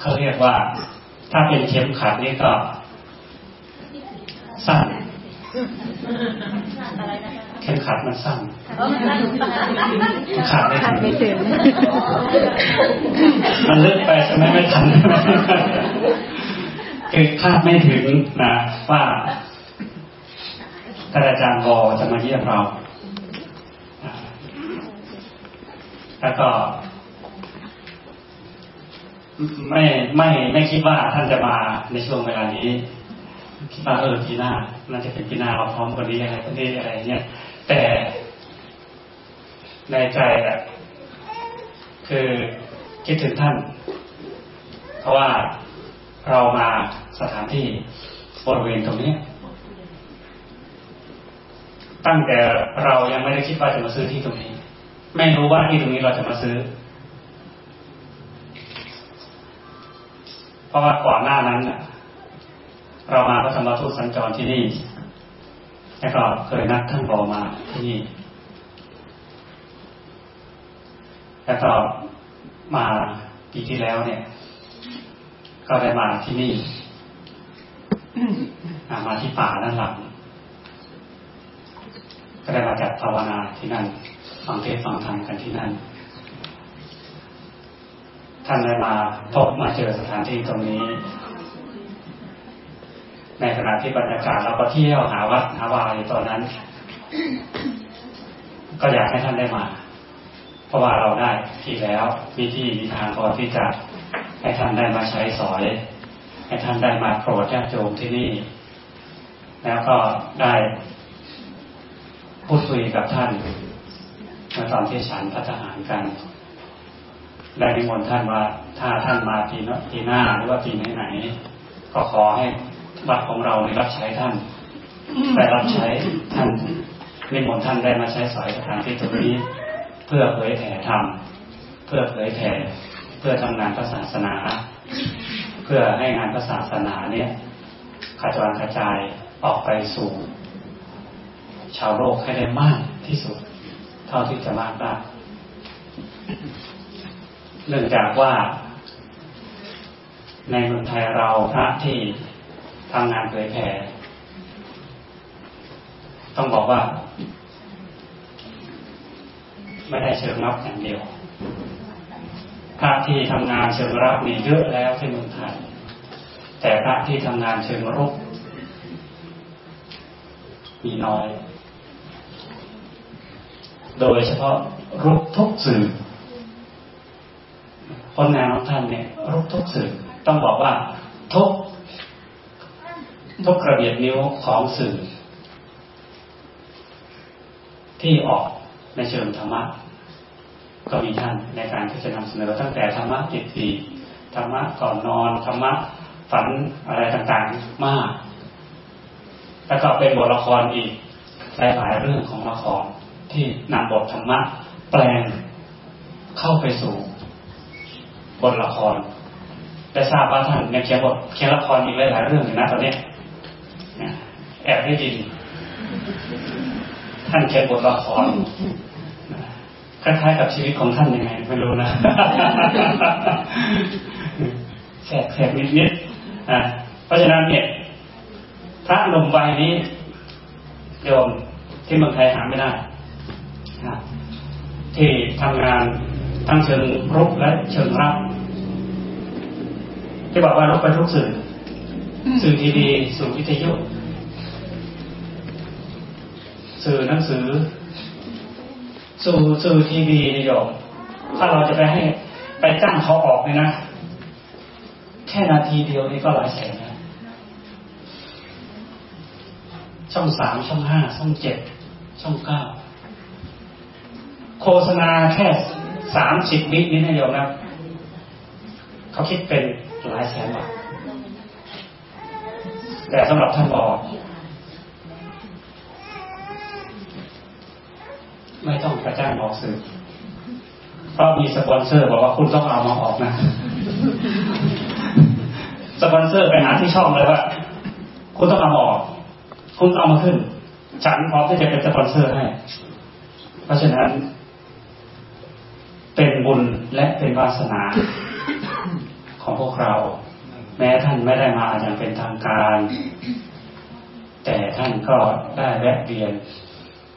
เขาเรียกว่า ถ้าเป็นเข็มขัดนี่ก็ สั้นเข็มขัดมันสั้นขาดไม่ถึงมันลึกไปใช่ไหมไม่ทันคือคาดไม่ถึงนะว่าท่านอาจารย์วอจะมาเยี่ยมเรา แล้วก็ ไม่ไม่ไม่คิดว่าท่านจะมาในช่วงเวลานี้ คิดว่าเออปีหน้าน่าจะเป็นปีหน้าเราพร้อมกันนี้อะไรกันนี้อะไรเนี่ยแต่ในใจอะคือคิดถึงท่าน เพราะว่าเรามาสถานที่บริเวณตรงนี้ตั้งแต่เรายังไม่ได้คิดว่าจะมาซื้อที่ตรงนี้ ไม่รู้ว่าที่ตรงนี้เราจะมาซื้อ เพราะว่าก่อนหน้านั้นเรามาพระธรรมทูตสัญจรที่นี่ แล้วก็เคยนัดท่านบอมาที่นี่ แล้วก็มาปีที่แล้วเนี่ย ก็ได้มาที่นี่ มาที่ป่าด้านหลังก็ได้มาจัดภาวนาที่นั่น ฟังเทศฟังธรรมกันที่นั่น ท่านได้มาพบมาเจอสถานที่ตรงนี้ ในขณะที่บรรยากาศเราก็เที่ยวหาวัดหาวายตอนนั้น ก็อยากให้ท่านได้มา เพราะว่าเราได้ที่แล้วมีที่มีทางพอที่จะให้ท่านได้มาใช้สอยให้ท่านได้มาโปรดญาติโยมที่นี่ แล้วก็ได้พูดคุยกับท่านเมื่อตอนที่ฉันพัฒหารกัน ได้นิมนต์ท่านว่าถ้าท่านมาปีหน้าหรือว่าปีไหนๆก็ขอให้วัดของเราในรับใช้ท่านได้รับใช้ท่านนิมนต์ท่านได้มาใช้สอยสถานที่ตรงนี้ เพื่อเผยแผ่ธรรมเพื่อเผยแผ่เพื่อทำงานพระศาสนา เพื่อให้งานพระศาสนาเนี่ยขจรกระจายออกไปสู่ ชาวโลกให้ได้มากที่สุด เท่าที่จะมากได้ เนื่องจากว่า ในเมืองไทยเราพระที่ทำงานเผยแผ่ต้องบอกว่า ไม่ได้เชิงรับอย่างเดียวพระที่ทำงานเชิงรับมีเยอะแล้วที่เมืองไทย แต่พระที่ทำงานเชิงรุกมีน้อย โดยเฉพาะรุกทุกสื่อ ผลงานของท่านเนี่ยรุกทุกสื่อต้องบอกว่าทุกทุกกระเบียดนิ้วของสื่อ ที่ออกในเชิงธรรมะก็มีท่านในการที่จะนำเสนอตั้งแต่ธรรมะจิตตีธรรมะก่อนนอนธรรมะฝันอะไรต่างๆมาก แล้วก็เป็นบทละครอีกหลายๆเรื่องของละครที่นำบทธรรมะแปลงเข้าไปสู่ บทละครได้ทราบว่าท่านยังเขียนบทเขียนละครอีกหลายเรื่องอยู่นะตอนนี้แอบได้ยินท่านเขียนบทละครคล้ายๆกับชีวิตของท่านยังไงไม่รู้นะแสบแสบนิดๆนะเพราะฉะนั้นเนี่ยพระลมใบนี้โยมที่เมืองไทยหาไม่ได้ที่ทำงานทั้งเชิงรุกและเชิงรับ ที่บอกว่ารุกไปทุกสื่อ สื่อทีวีสื่อวิทยุสื่อหนังสือ สื่อสื่อทีวีนี่โยมถ้าเราจะไปให้ไปจ้างเขาออกเนี่ยนะ แค่นาทีเดียวนี่ก็หลายแสนนะช่องสามช่องห้าช่องเจ็ดช่องเก้าโฆษณาแค่สามสิบวินี่นะโยมนะเขาคิดเป็น หลายแสนบาทแต่สำหรับท่านบอไม่ต้องกระจ้างออกสื่อเพราะมีสปอนเซอร์บอกว่าคุณต้องเอามาออกนะ สปอนเซอร์ไปหาที่ช่องเลยว่า คุณต้องเอามาออก คุณเอามาขึ้น ฉันพร้อมที่จะเป็นสปอนเซอร์ให้ เพราะฉะนั้น เป็นบุญและเป็นวาสนา ของพวกเรา แม้ท่านไม่ได้มาอย่างเป็นทางการ แต่ท่านก็ได้แวะเวียน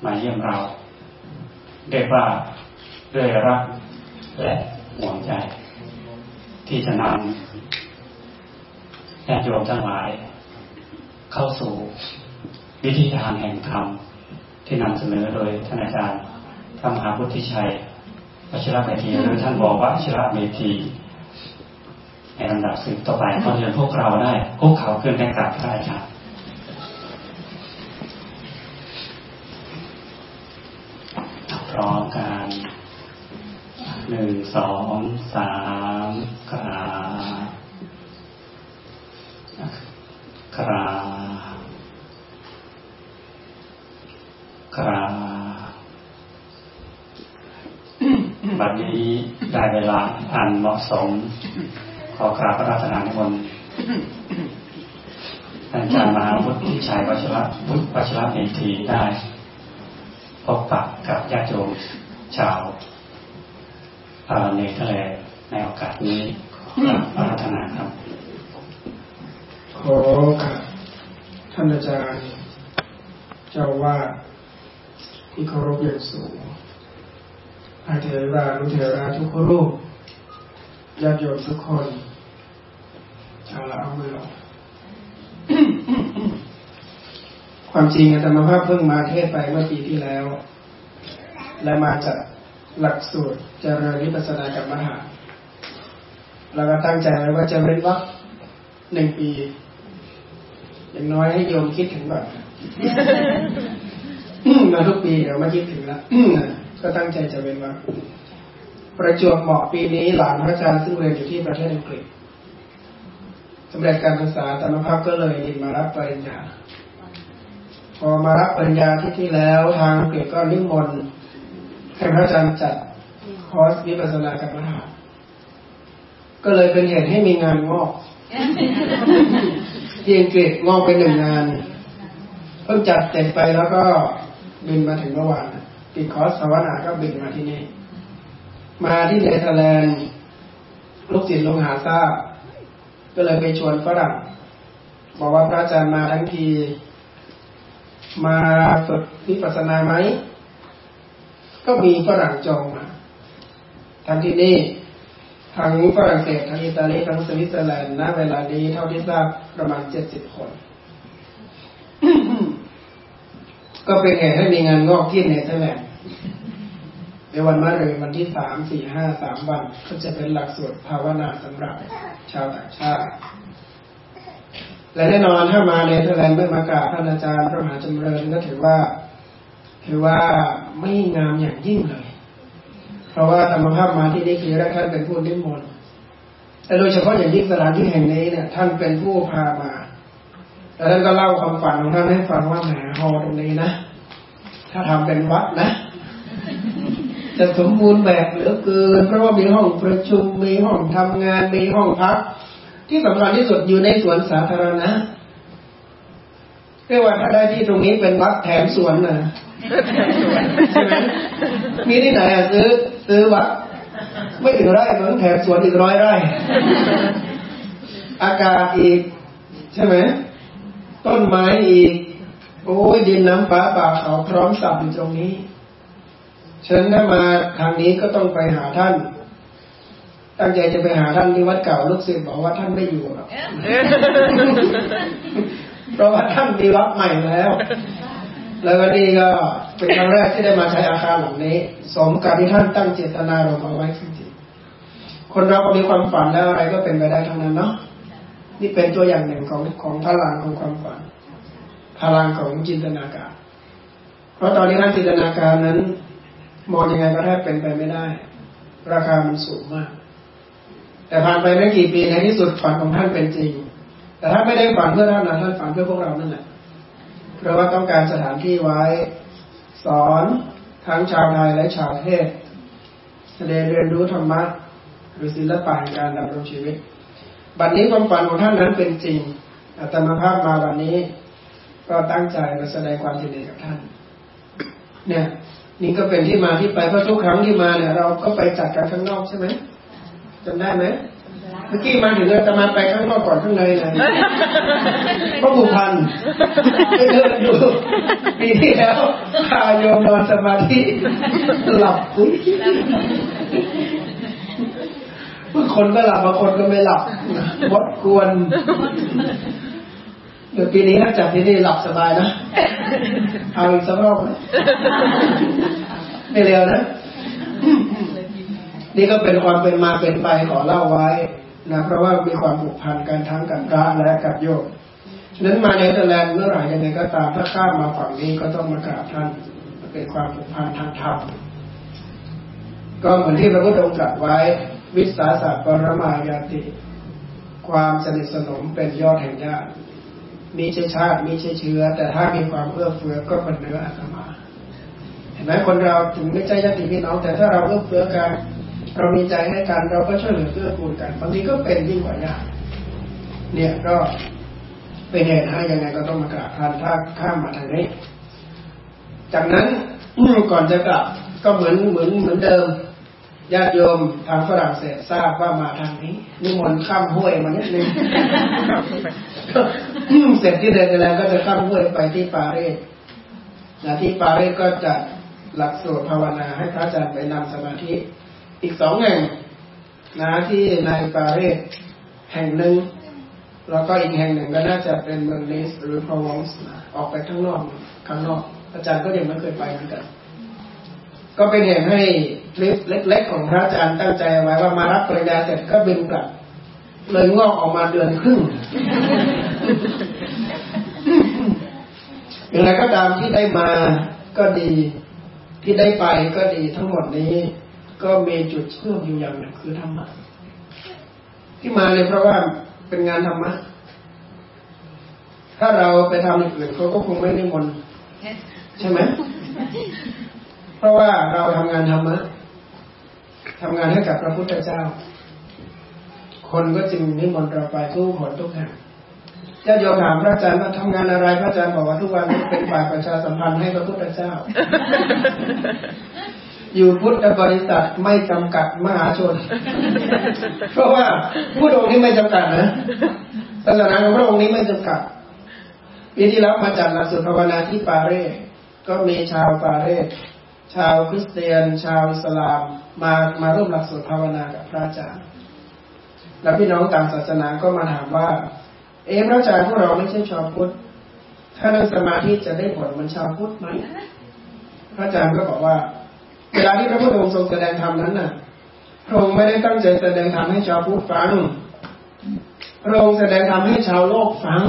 มาเยี่ยมเราเรียกว่าด้วยรักและห่วงใจ ที่จะนำญาติโยมทั้งหลาย เข้าสู่วิธีทางแห่งธรรมที่นำเสนอโดยท่านอาจารย์พระมหาพุทธิชัย วชิระเมธีหรือท่านบอกว่าชิระเมธี ในลำดับสืบต่อไปก็เรียนพวกเราได้พวกเขาขึ้นในกับพระอาจารย์พร้อมกันหนึ่งสองสามกรากรากราบัดนี้ได้เวลาอันเหมาะสม ขอกราบพระราชนานิมนต์อาจารย์มหาวุฒิชัยวัชระวุฒิวัชระเมธีได้พบปะกับญาติโยมชาวเนเธอร์แลนด์ในโอกาสนี้ขอพระราชนาครับ ขอกับท่านอาจารย์ เจ้าว่าที่เคารพอย่างสูงอาเทรานุเทราทุกรูปญาติโยมทุกคน ชาวละเอามือลงความจริงอาจารย์ภาพเพิ่งมาเทศไปเมื่อปีที่แล้ว และมาจากหลักสูตรเจริญวิปัสสนากรรมฐานเราก็ตั้งใจไว้ว่าจะเว้นวักหนึ่งปี อย่างน้อยให้โยมคิดถึงก่อนมาทุกปีเดี๋ยวมาคิดถึงละก็ตั้งใจจะเป็นว่าประจวบเหมาะปีนี้หลานพระอาจารย์ซึ่งเรียนอยู่ที่ประเทศอังกฤษ สำเร็จการศึกษาธรรมภาพก็เลยยินมารับปริญญา พอมารับปริญญาที่ที่แล้วทางอังกฤษก็นิมนต์ให้พระอาจารย์จัดคอร์สวิปัสสนากรรมฐานก็เลยเป็นเหตุให้มีงานงอกที่อังกฤษงอกไปหนึ่งงานเพิ่งจัดเสร็จไปแล้วก็บินมาถึงเมื่อวานติดคอร์สภาวนาก็บินมาที่นี่ มาที่เนเธอร์แลนด์ลูกศิษย์ลูกหาทราบ ก็เลยไปชวนฝรั่งบอกว่าพระอาจารย์มาทั้งที มาฝึกวิปัสสนาไหม ก็มีฝรั่งจองมาทั้งที่นี่ทั้งฝรั่งเศสทั้งอิตาลีทั้งสวิตเซอร์แลนด์ณเวลานี้เท่าที่ทราบประมาณเจ็ดสิบคน ก็เป็นเหตุให้มีงานงอกที่เนเธอร์แลนด์ในวันมะรืนวันที่สามสี่ห้าสามวัน ก็จะเป็นหลักสูตรภาวนาสำหรับ ชาวต่างชาติ และแน่นอนถ้ามาเนเธอร์แลนด์เมื่อมากราบท่านอาจารย์พระมหาจำเริญก็ถือว่า ถือว่าไม่งามอย่างยิ่งเลย เพราะว่าอาตมภาพมาที่นี่ครั้งแรกท่านเป็นผู้นิมนต์แต่โดยเฉพาะอย่างยิ่งสถานที่แห่งนี้เนี่ยท่านเป็นผู้พามาแล้วท่านก็เล่าความฝันของท่านให้ฟังว่าแหมฮอตรงนี้นะ ถ้าทำเป็นวัดนะ จะสมบูรณ์แบบเหลือเกิน เพราะว่ามีห้องประชุมมีห้องทำงานมีห้องพัก ที่สำคัญที่สุดอยู่ในสวนสาธารณะเรียกว่าถ้าได้ที่ตรงนี้เป็นวัดแถมสวนนะใช่ไหมมีที่ไหนอะซื้อ ซื้อวัดไม่ถึงไร่เหมือนแถมสวนอีกร้อยไร่ อากาศอีก ใช่ไหมต้นไม้อีก โอ้ยดินน้ำฟ้าป่าเขาพร้อมสับอยู่ตรงนี้ ฉันถ้ามาทางนี้ก็ต้องไปหาท่าน ตั้งใจจะไปหาท่านที่วัดเก่าลูกศิษย์บอกว่าท่านไม่อยู่หรอกเพราะว่าท่านมีวัดใหม่แล้ว แล้ววันนี้ก็เป็นครั้งแรกที่ได้มาใช้อาคารหลังนี้ สมกับที่ท่านตั้งเจตนารมณ์เอาไว้จริงๆคนเราก็มีความฝันแล้วอะไรก็เป็นไปได้ทั้งนั้นเนาะนี่เป็นตัวอย่างหนึ่งของของพลังของความฝัน พลังของจินตนาการ เพราะตอนนี้ท่านจินตนาการนั้น มองยังไงก็แทบเป็นไปไม่ได้ ราคามันสูงมาก แต่ผ่านไปไม่กี่ปีในที่สุดฝันของท่านเป็นจริง แต่ถ้าไม่ได้ฝันเพื่อท่านนะท่านฝันเพื่อพวกเรานั่นแหละเพราะว่าต้องการสถานที่ไว้สอนทั้งชาวไทยและชาวเทศแสดงเรียนรู้ธรรมะหรือศิลปะการดำรงชีวิต บัดนนี้ความฝันของท่านนั้นเป็นจริงอาตมาภาพมาวันนี้ ก็ตั้งใจมาแสดงความยินดีกับท่าน เนี่ย นี่ก็เป็นที่มาที่ไปเพราะทุกครั้งที่มาเนี่ย เราก็ไปจัดกันข้างนอกใช่ไหมจำได้ไหมเมื่อกี้มาถึงเราจะมาไปข้างนอกก่อนข้างในเลยเพราะผูกพันไปเดินดูปีที่แล้วพาโยมนอนสมาธิหลับอุ้ยบางคนก็หลับบางคนก็ไม่หลับวดกวน เดี๋ยวปีนี้ถ้าจัดที่นี่หลับสบายนะ เอาอีกสักรอบไหมไม่เร็วนะ นี่ก็เป็นความเป็นมาเป็นไปขอเล่าไว้นะเพราะว่ามีความผูกพันกันทั้งกับพระและกับโยมฉะนั้นมาในเนเธอร์แลนด์เมื่อไหร่ยังไงก็ตามถ้าข้ามมาฝั่งนี้ก็ต้องมากราบท่านเป็นความผูกพันทางธรรมก็เหมือนที่พระพุทธองค์ตรัสไว้ วิสาสะปรมายาติ ความสนิทสนมเป็นยอดแห่งญาติ มีเชื้อชาติมีเชื้อเชื้อ แต่ถ้ามีความเอื้อเฟื้อก็เป็นเนื้ออาตมา เห็นไหมคนเราถึงไม่ใช่ญาติพี่น้อง แต่ถ้าเราเอื้อเฟื้อกัน เรามีใจให้กันเราก็ช่วยเหลือเกื้อกูลกันบางทีก็เป็นยิ่งกว่าญาติเนี่ยก็เป็นเหตุให้ยังไงก็ต้องมากราบท่านถ้าข้ามมาทางนี้ จากนั้นก่อนจะกลับก็เหมือนเหมือนเหมือนเดิม ญาติโยมทางฝรั่งเศสทราบว่ามาทางนี้นิมนต์ข้ามห้วยมานิดนึงเสร็จที่เดินแล้วก็จะข้ามห้วยไปที่ปารีสนะที่ปารีสก็จะหลักสูตรภาวนาให้พระอาจารย์ไปนำสมาธิ อีกสองแห่งนะที่ในปารีสแห่งหนึ่งแล้วก็อีกแห่งหนึ่งก็น่าจะเป็นเมืองนิสหรือพรองส์ออกไปข้างนอกข้างนอก อาจารย์ก็ยังไม่เคยไปเหมือนกัน ก็เป็นเหตุให้ทริปเล็ก ๆ ของพระอาจารย์ตั้งใจไว้ว่ามารับปริญญาเสร็จก็บินกลับ เลยงอกออกมาเดือนครึ่งอย่างไรก็ตามที่ได้มาก็ดี ที่ได้ไปก็ดีทั้งหมดนี้ ก็มีจุดเชื่อมอยู่อย่างหนึ่งคือธรรมะที่มาเลยเพราะว่าเป็นงานธรรมะถ้าเราไปทำอย่างอื่นเขาก็คงไม่ได้มนใช่ไหม เพราะว่าเราทำงานธรรมะทำงานให้กับพระพุทธเจ้า คนก็จึงนิมนต์เราไปทุกคนทุกแห่งจะโยมถามพระอาจารย์ว่าทำงานอะไรพระอาจารย์บอกว่าทุกวันนี้เป็นฝ่ายประชาสัมพันธ์ให้พระพุทธเจ้า อยู่พุทธบริษัทไม่จำกัดมหาชน เพราะว่าผู้องค์นี้ไม่จำกัดนะศาสนาของพระองค์นี้ไม่จำกัดปีที่แล้วมาจัดหลักสูตรภาวนาที่ปารีสก็มีชาวปารีส ชาวคริสเตียน ชาวอิสลามมามาร่วมหลักสูตรภาวนากับพระอาจารย์ แล้วพี่น้องต่างศาสนาก็มาถามว่า เอ๊ะพระอาจารย์พวกเราไม่ใช่ชาวพุทธถ้านั่งสมาธิจะได้ผลเหมือนชาวพุทธไหมพระอาจารย์ก็บอกว่า เวลาที่พระพุทธองค์ทรงแสดงธรรมนั้นน่ะพระองค์ไม่ได้ตั้งใจแสดงธรรมให้ชาวพุทธฟังพระองค์แสดงธรรมให้ชาวโลกฟัง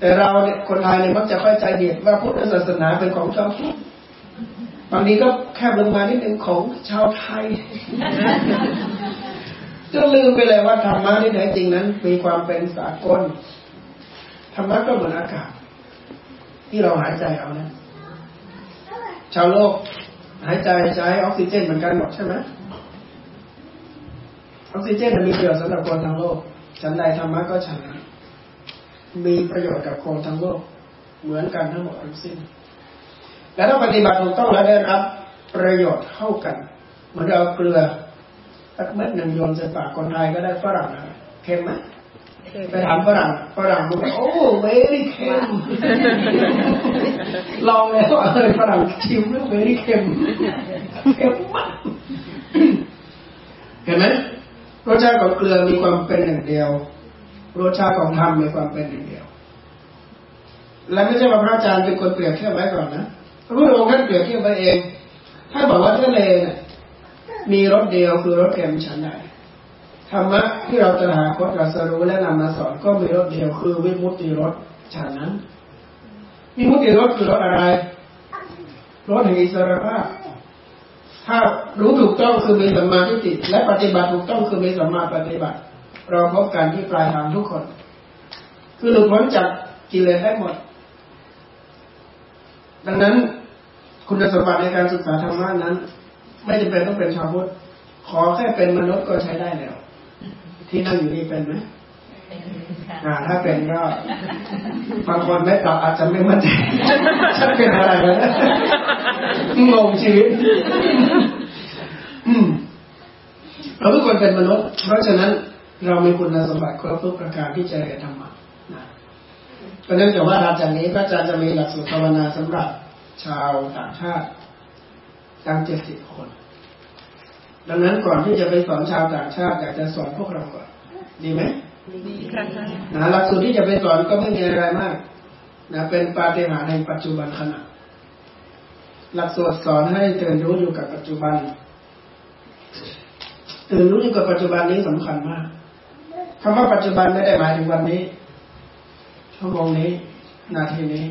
แต่เราเนี่ยคนไทยเนี่ยมักจะเข้าใจเดียดว่าพุทธศาสนาเป็นของชาวพุทธ บางทีก็แคบลงมานิดนึงของชาวไทยจนลืมไปเลยว่าธรรมะที่แท้จริงนั้น มีความเป็นสากลธรรมะก็เหมือนอากาศ ที่เราหายใจเอานะชาวโลก หายใจใช้ออกซิเจนเหมือนกันหมดใช่ไหมออกซิเจนมีประโยชน์สำหรับคนทั้งโลก ฉันใดธรรมะก็ฉันนั้นมีประโยชน์กับคนทั้งโลก เหมือนกันทั้งหมดทั้งสิ้น และถ้าปฏิบัติถูกต้องแล้วได้รับ ประโยชน์เท่ากัน เหมือนเอาเกลือสักเม็ดหนึ่งโยนใส่ปากคนไทยก็ได้ฝรั่งนะเค็มไหมไปถามฝรั่งฝรั่งบอกโอ้ veryเค็มลองแล้วเออฝรั่งชิมเรื่อง very เค็มเค็มมากเห็นไหมรสชาติของเกลือมีความเป็นหนึ่งเดียว รสชาติของธรรมมีความเป็นหนึ่งเดียว และไม่ใช่ว่าพระอาจารย์เป็นคนเปรียบเทียบไว้ก่อนนะ พระพุทธองค์ท่านเปรียบเทียบไว้เอง ท่านบอกว่าทะเลเนี่ยมีรสเดียวคือรสเค็มฉันใดธรรมะที่เราจะหาคตรัสรู้และนำมาสอนก็มีรสเดียวคือวิมุตติรสฉะนั้นวิมุตติรสคือรสอะไรรสแห่งอิสรภาพถ้ารู้ถูกต้องคือมีสัมมาทิฏฐิและปฏิบัติถูกต้องคือมีสัมมาปฏิบัติ เราพบกันที่ปลายทางทุกคน คือหลุดพ้นจากกิเลสได้หมด ดังนั้น คุณสมบัติในการศึกษาธรรมะนั้น ไม่จำเป็นต้องเป็นชาวพุทธขอแค่เป็นมนุษย์ก็ใช้ได้แล้ว ที่นั่งอยู่นี่เป็นไหมอ่า ถ้าเป็นก็บางคนไม่ตอบอาจจะไม่มั่นใจฉันเป็นอะไรนะงงชีวิตเราทุกคนเป็นมนุษย์ เพราะฉะนั้นเรามีคุณสมบัติครบทุกประการที่จะเรียนธรรมะนะก็เนื่องจากว่าหลังจากนี้พระอาจารย์จะมีหลักสูตรภาวนาสำหรับ ชาวต่างชาติตั้งเจ็ดสิบคน ดังนั้นก่อนที่จะไปสอนชาวต่างชาติอยากจะสอนพวกเราก่อนดีไหมดีค่ะนะหลักสูตรที่จะไปสอนก็ไม่มีอะไรมากนะเป็นปาฏิหาริย์ในปัจจุบันขณะ หลักสูตรสอนให้ตื่นรู้อยู่กับปัจจุบันตื่นรู้อยู่กับปัจจุบันนี้สำคัญมากคำว่าปัจจุบันไม่ได้หมายถึงวันนี้ชั่วโมงนี้ นาทีนี้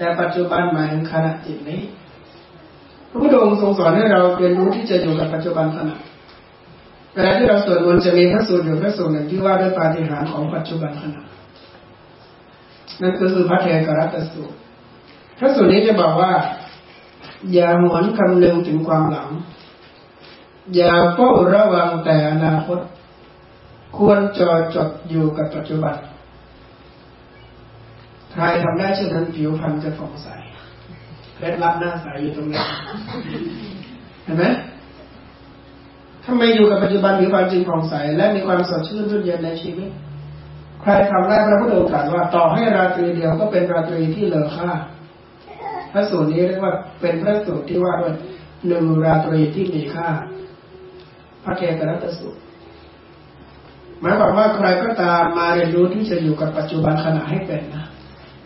แต่ปัจจุบันหมายถึงขณะจิตนี้พระพุทธองค์ทรงสอนให้เราเรียนรู้ที่จะอยู่กับปัจจุบันขณะเวลาที่เราสวดมนต์จะมีพระสูตรอยู่พระสูตรหนึ่งที่ว่าด้วยปาฏิหาริย์ของปัจจุบันขณะนั่นก็คือพระเทกรัตสูตรพระสูตรนี้จะบอกว่า อย่าหวนคำนึงถึงความหลัง อย่าเฝ้าระวังแต่อนาคต ควรจอจดอยู่กับปัจจุบัน ใครทำได้เช่นนั้นผิวพรรณจะผ่องใสเคล็ดลับหน้าใสอยู่ตรงนี้เห็นไหมทำไมอยู่กับปัจจุบันมีความจริงผ่องใส และมีความสดชื่นรื่นเย็นในชีวิต ใครทำได้พระพุทธองค์ตรัสว่าต่อให้ราตรีเดียวก็เป็นราตรีที่เลอค่าพระสูตรนี้เรียกว่าเป็นพระสูตรที่ว่าด้วยหนึ่งราตรีที่มีค่า พระเกตรัตสูตรหมายความว่าใครก็ตามมาเรียนรู้ที่จะอยู่กับปัจจุบันขณะให้เป็นนะ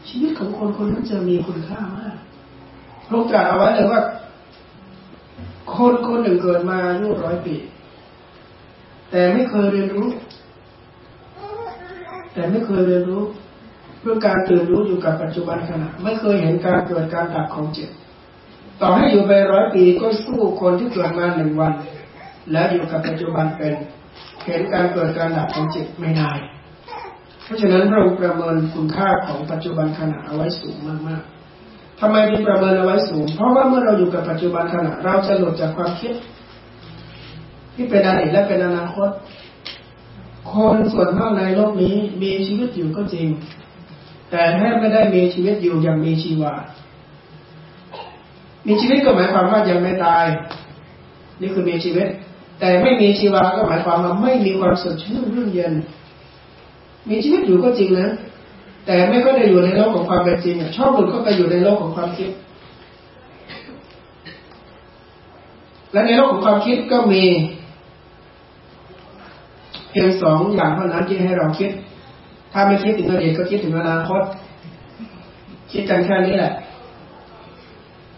ชีวิตของคนคนนั้นจะมีคุณค่ามากพระองค์ตรัสเอาไว้เลยว่า คนคนหนึ่งเกิดมาอายุร้อยปี แต่ไม่เคยเรียนรู้ แต่ไม่เคยเรียนรู้ เพื่อการตื่นรู้อยู่กับปัจจุบันขณะ ไม่เคยเห็นการเกิดการดับของจิตต่อให้อยู่ไปร้อยปีก็สู้คนที่เกิดมาหนึ่งวัน แล้วอยู่กับปัจจุบันเป็น เห็นการเกิดการดับของจิตไม่ได้ เพราะฉะนั้นเราประเมินคุณค่าของปัจจุบันขณะเอาไว้สูงมากๆทำไมถึงประเมินเอาไว้สูง เพราะว่าเมื่อเราอยู่กับปัจจุบันขณะ เราจะหลุดจากความคิด ที่เป็นอดีตและเป็นอนาคต คนส่วนมากในโลกนี้มีชีวิตอยู่ก็จริง แต่แทบไม่ได้มีชีวิตอยู่อย่างมีชีวา มีชีวิตก็หมายความว่ายังไม่ตาย นี่คือมีชีวิต แต่ไม่มีชีวาก็หมายความว่าไม่มีความสดชื่นรื่นเย็น มีชีวิตอยู่ก็จริงนะ แต่ไม่ก็ได้อยู่ในโลกของความเป็นจริงชอบหลุดเข้าไปอยู่ในโลกของความคิด และในโลกของความคิดก็มี เพียงสองอย่างเท่านั้นที่ให้เราคิด ถ้าไม่คิดถึงอดีตก็คิดถึงอนาคต คิดกันแค่นี้แหละ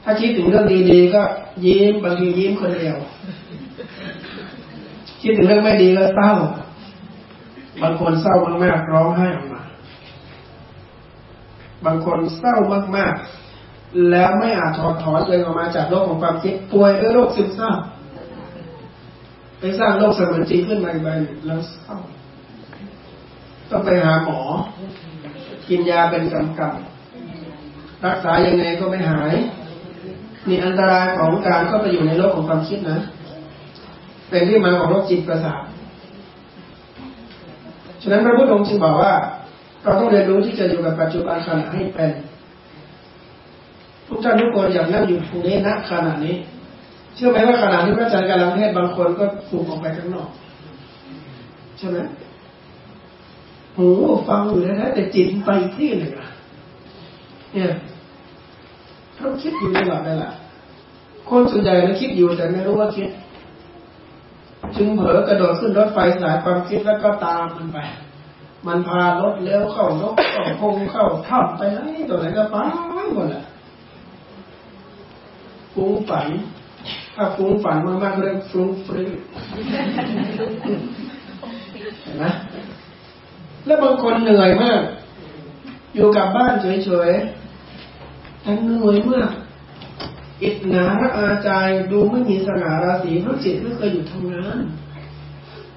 ถ้าคิดถึงเรื่องดีๆก็ยิ้มบางทียิ้มคนเดียวคิดถึงเรื่องไม่ดีก็เศร้า บางคนเศร้ามากๆร้องไห้ออกมา บางคนเศร้ามากๆ แล้วไม่อาจถอดถอนตัวเองออกมาจากโลกของความคิดป่วยด้วยโรคซึมเศร้าไปสร้างโรคเสมือนจริงขึ้นมาอีกใบแล้วเศร้าต้องไปหาหมอ กินยาเป็นกำกับรักษายังไงก็ไม่หายนี่อันตรายของการเข้าไปอยู่ในโลกของความคิดนะ เป็นที่มาของโรคจิตประสาท ฉะนั้นพระพุทธองค์จึงบอกว่า เราต้องเรียนรู้ที่จะอยู่กับปัจจุบันขณะให้เป็นทุกท่านทุกคนอยากนั่งอยู่ตรงนี้ณขณะนี้ เชื่อไหมว่าขณะที่พระอาจารย์กำลังเทศบางคนก็ฝุ่ออกไปข้างนอกใช่ไหมหูฟังอยู่แล้แต่จิตไปที่หนึ่งอะเนี่ยเขาคิดอยู่ตลอดเลยล่ะคนส่วนใหญ่เราคิดอยู่แต่ไม่รู้ว่าคิด จึงเผลอกระโดดขึ้นรถไฟสายความคิดแล้วก็ตามมันไป มันพารถเลี้ยวเข้านกเข้าพงเข้าถ้ำไปไหนตัวไหนก็ไปหมดแหละฟุ้งฝัน ถ้าฟุ้งฝันมากๆเรียกฟุ้งฟรีเห็นไหมแล้วบางคนเหนื่อยมาก อยู่กับบ้านเฉยๆแต่เหนื่อยมาก อิดหนาระอาใจดูไม่มีสง่าราศีเพราะจิตไม่เคยอยู่ทำงาน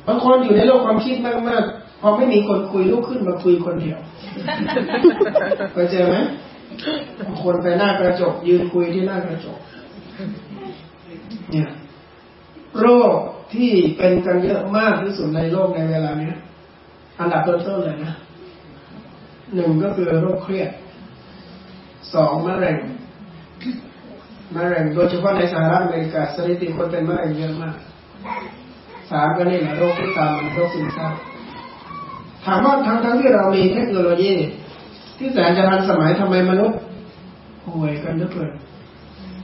บางคนอยู่ในโลกความคิดมากๆพอไม่มีคนคุยลุกขึ้นมาคุยคนเดียวเคยเจอไหมคนไปหน้ากระจก ยืนคุยที่หน้ากระจก เนี่ยโรคที่เป็นกันเยอะมากที่สุดในโลกในเวลานี้อันดับต้นๆเลยนะหนึ่งก็คือโรคเครียดสองมะเร็ง มะเร็งโดยเฉพาะในสหรัฐอเมริกาสถิติคนเป็นมะเร็งเยอะมากสามก็นี่แหละโรคที่ตามมาโรคซึมเศร้าถามว่าทั้งทั้งที่เรามีเทคโนโลยี ที่แสนจะทันสมัยทำไมมนุษย์ห่วยกันเหลือเกิน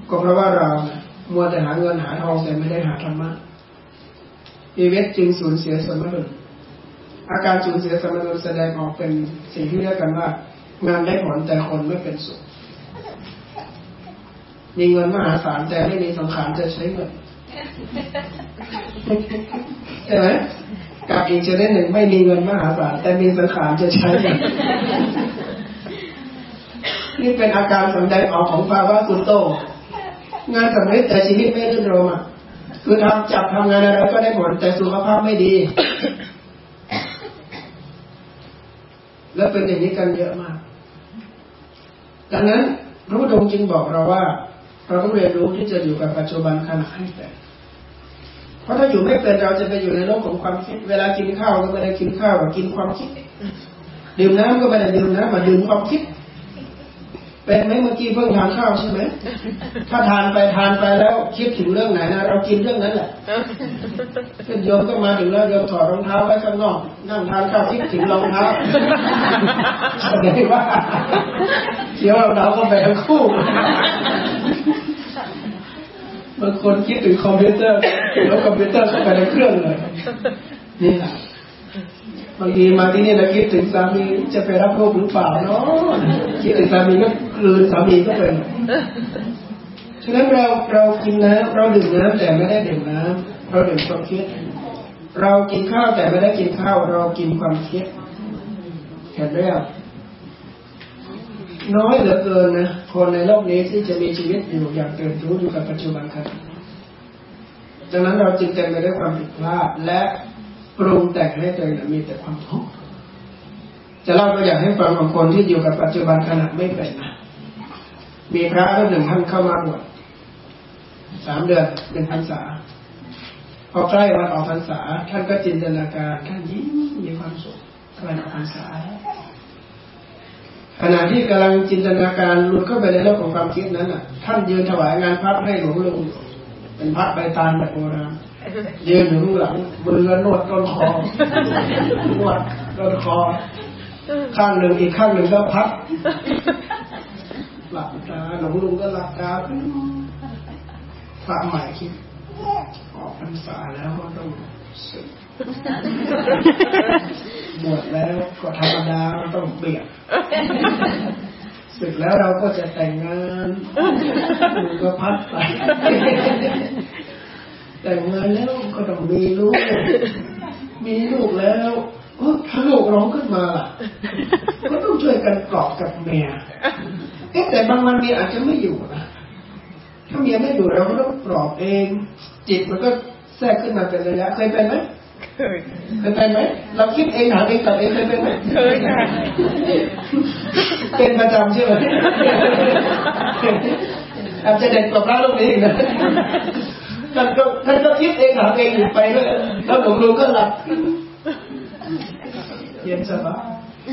ก็เพราะว่าเรามัวแต่หาเงินหาทองแต่ไม่ได้หาธรรมะชีวิตจึงสูญเสียสมดุลอาการสูญเสียสมดุลแสดงออกเป็นสิ่งที่เรียกกันว่างานได้ผลแต่คนไม่เป็นสุข มีเงินมหาศาลแต่ไม่มีสังขารจะใช้เงินใช่ไหมกับอีกชนิดหนึ่งไม่มีเงินมหาศาลแต่มีสังขารจะใช้เงินนี่เป็นอาการสำแดงออกของภาวะสุดโตงานสำเร็จแต่ชีวิตไม่รื่นรมอะคือทำจับทำงานอะไรก็ได้ผลแต่สุขภาพไม่ดี แล้วเป็นอย่างนี้กันเยอะมาก ดังนั้นพระพุทธองค์จึงบอกเราว่า เราต้องเรียนรู้ที่จะอยู่กับปัจจุบันขณะให้แต่เพราะถ้าอยู่ไม่เป็นเราจะไปอยู่ในโลกของความคิด เวลากินข้าวก็ไม่ได้กินข้าวก็กินความคิด ดื่มน้ำก็ไม่ได้ดื่มน้ำมาดื่มความคิด เป็นไหมเมื่อกี้เพิ่งทานข้าวใช่ไหมถ้าทานไปทานไปแล้วคิดถึงเรื่องไหนนะเรากินเรื่องนั้นแหละคือนโยมก็มาถึงแล้วโยมถอดรองเท้าไว้ข้างนอกนั่งทานข้าวคิดถึงรองเท้าแสดงว่าเดี๋ยวเราก็ไปทั้งคู่บางคนคิดถึงคอมพิวเตอร์แล้วคอมพิวเตอร์เข้าไปในเครื่องเลยนี่แหละ บางทีมาที่นี่แล้วคิดถึงสามีจะไปรับลูกหรือเปล่าเนาะคิดถึงสามีก็คืนสามีก็เป็นฉะนั้นเราเรากินน้ำเราดื่มน้ำแต่ไม่ได้ดื่มน้ำเราดื่มความคิด เรากินข้าวแต่ไม่ได้กินข้าว เรากินความคิดเห็นไหมครับน้อยเหลือเกินนะคนในโลกนี้ที่จะมีชีวิตอยู่อย่างตื่นรู้อยู่กับปัจจุบันครับดังนั้นเราจึงเต็มไปด้วยความผิดพลาดและ ปรุงแต่งให้ตัวเองมีแต่ความทุกข์จะเล่าตัวอย่างให้ฟังของคนที่อยู่กับปัจจุบันขณะไม่เป็นนะมีพระรูปหนึ่งท่านเข้ามาบวชสามเดือนเป็นพรรษาพอใกล้วันออกพรรษา ท่านก็จินตนาการ ท่านยิ้มมีความสุขวันออกพรรษาขณะที่กำลังจินตนาการหลุดเข้าไปในโลกของความคิดนั้นอะ ท่านยืนถวายงานพักให้หลวงลุงเป็นพักใบตาลแบบโบราณ ยืนอยู่ข้างหลังมือนวดต้นคอนวดต้นคอ ข้างหนึ่งอีกข้างหนึ่งก็พักหลับตาหลวงลุงก็หลับตาพระใหม่คิดออกพรรษาแล้วก็ต้องสึกบวชแล้วก็ธรรมดาต้องเบียดสึกแล้วเราก็จะแต่งงานลุงก็พัดไป แต่งงานแล้วก็ต้องมีลูก มีลูกแล้วถ้าลูกร้องขึ้นมาก็ต้องช่วยกันกรอบกับเมียแต่บางวันเมียอาจจะไม่อยู่นะถ้าเมียไม่อยู่เราก็ต้องปลอบเอง จิตมันก็แทรกขึ้นมาเป็นระยะเคยเป็นไหมเคยเคยเป็นไหมเราคิดเองหาเองกับเองเคยเป็นไหมเคยค่ะเป็นประจำใช่ไหมอาจจะเด็กกว่าพระลูกนี้อีกนะ ท่านก็ท่านก็คิดเองหาเองอยู่ไปเลยแล้วหลวงลุงก็หลับเย็นสบาย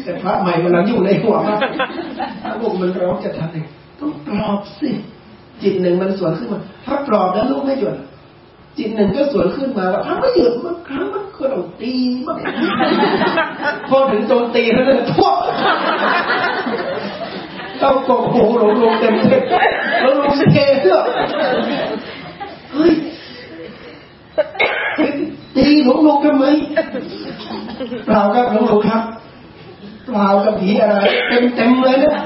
แต่พระใหม่กำลังอยู่ในหัวมากถ้าลูกมันร้องจะทำไงต้องปลอบสิ จิตหนึ่งมันสวนขึ้นมา ถ้าปลอบแล้วลูกไม่หยุดจิตหนึ่งก็สวนขึ้นมาว่าถ้าไม่หยุดมันครั้งมันก็ต้องตีมันพอถึงโจมตีแล้วเนี่ยทั่วต้องกบหูหลงลงเต็มเต็มแล้วลงเทเสื้อเฮ้ย ตีหลวงลุงทำไมเปล่าครับหลวงลุงครับเปล่ากับผีอะไร เต็มเต็มเลยนะ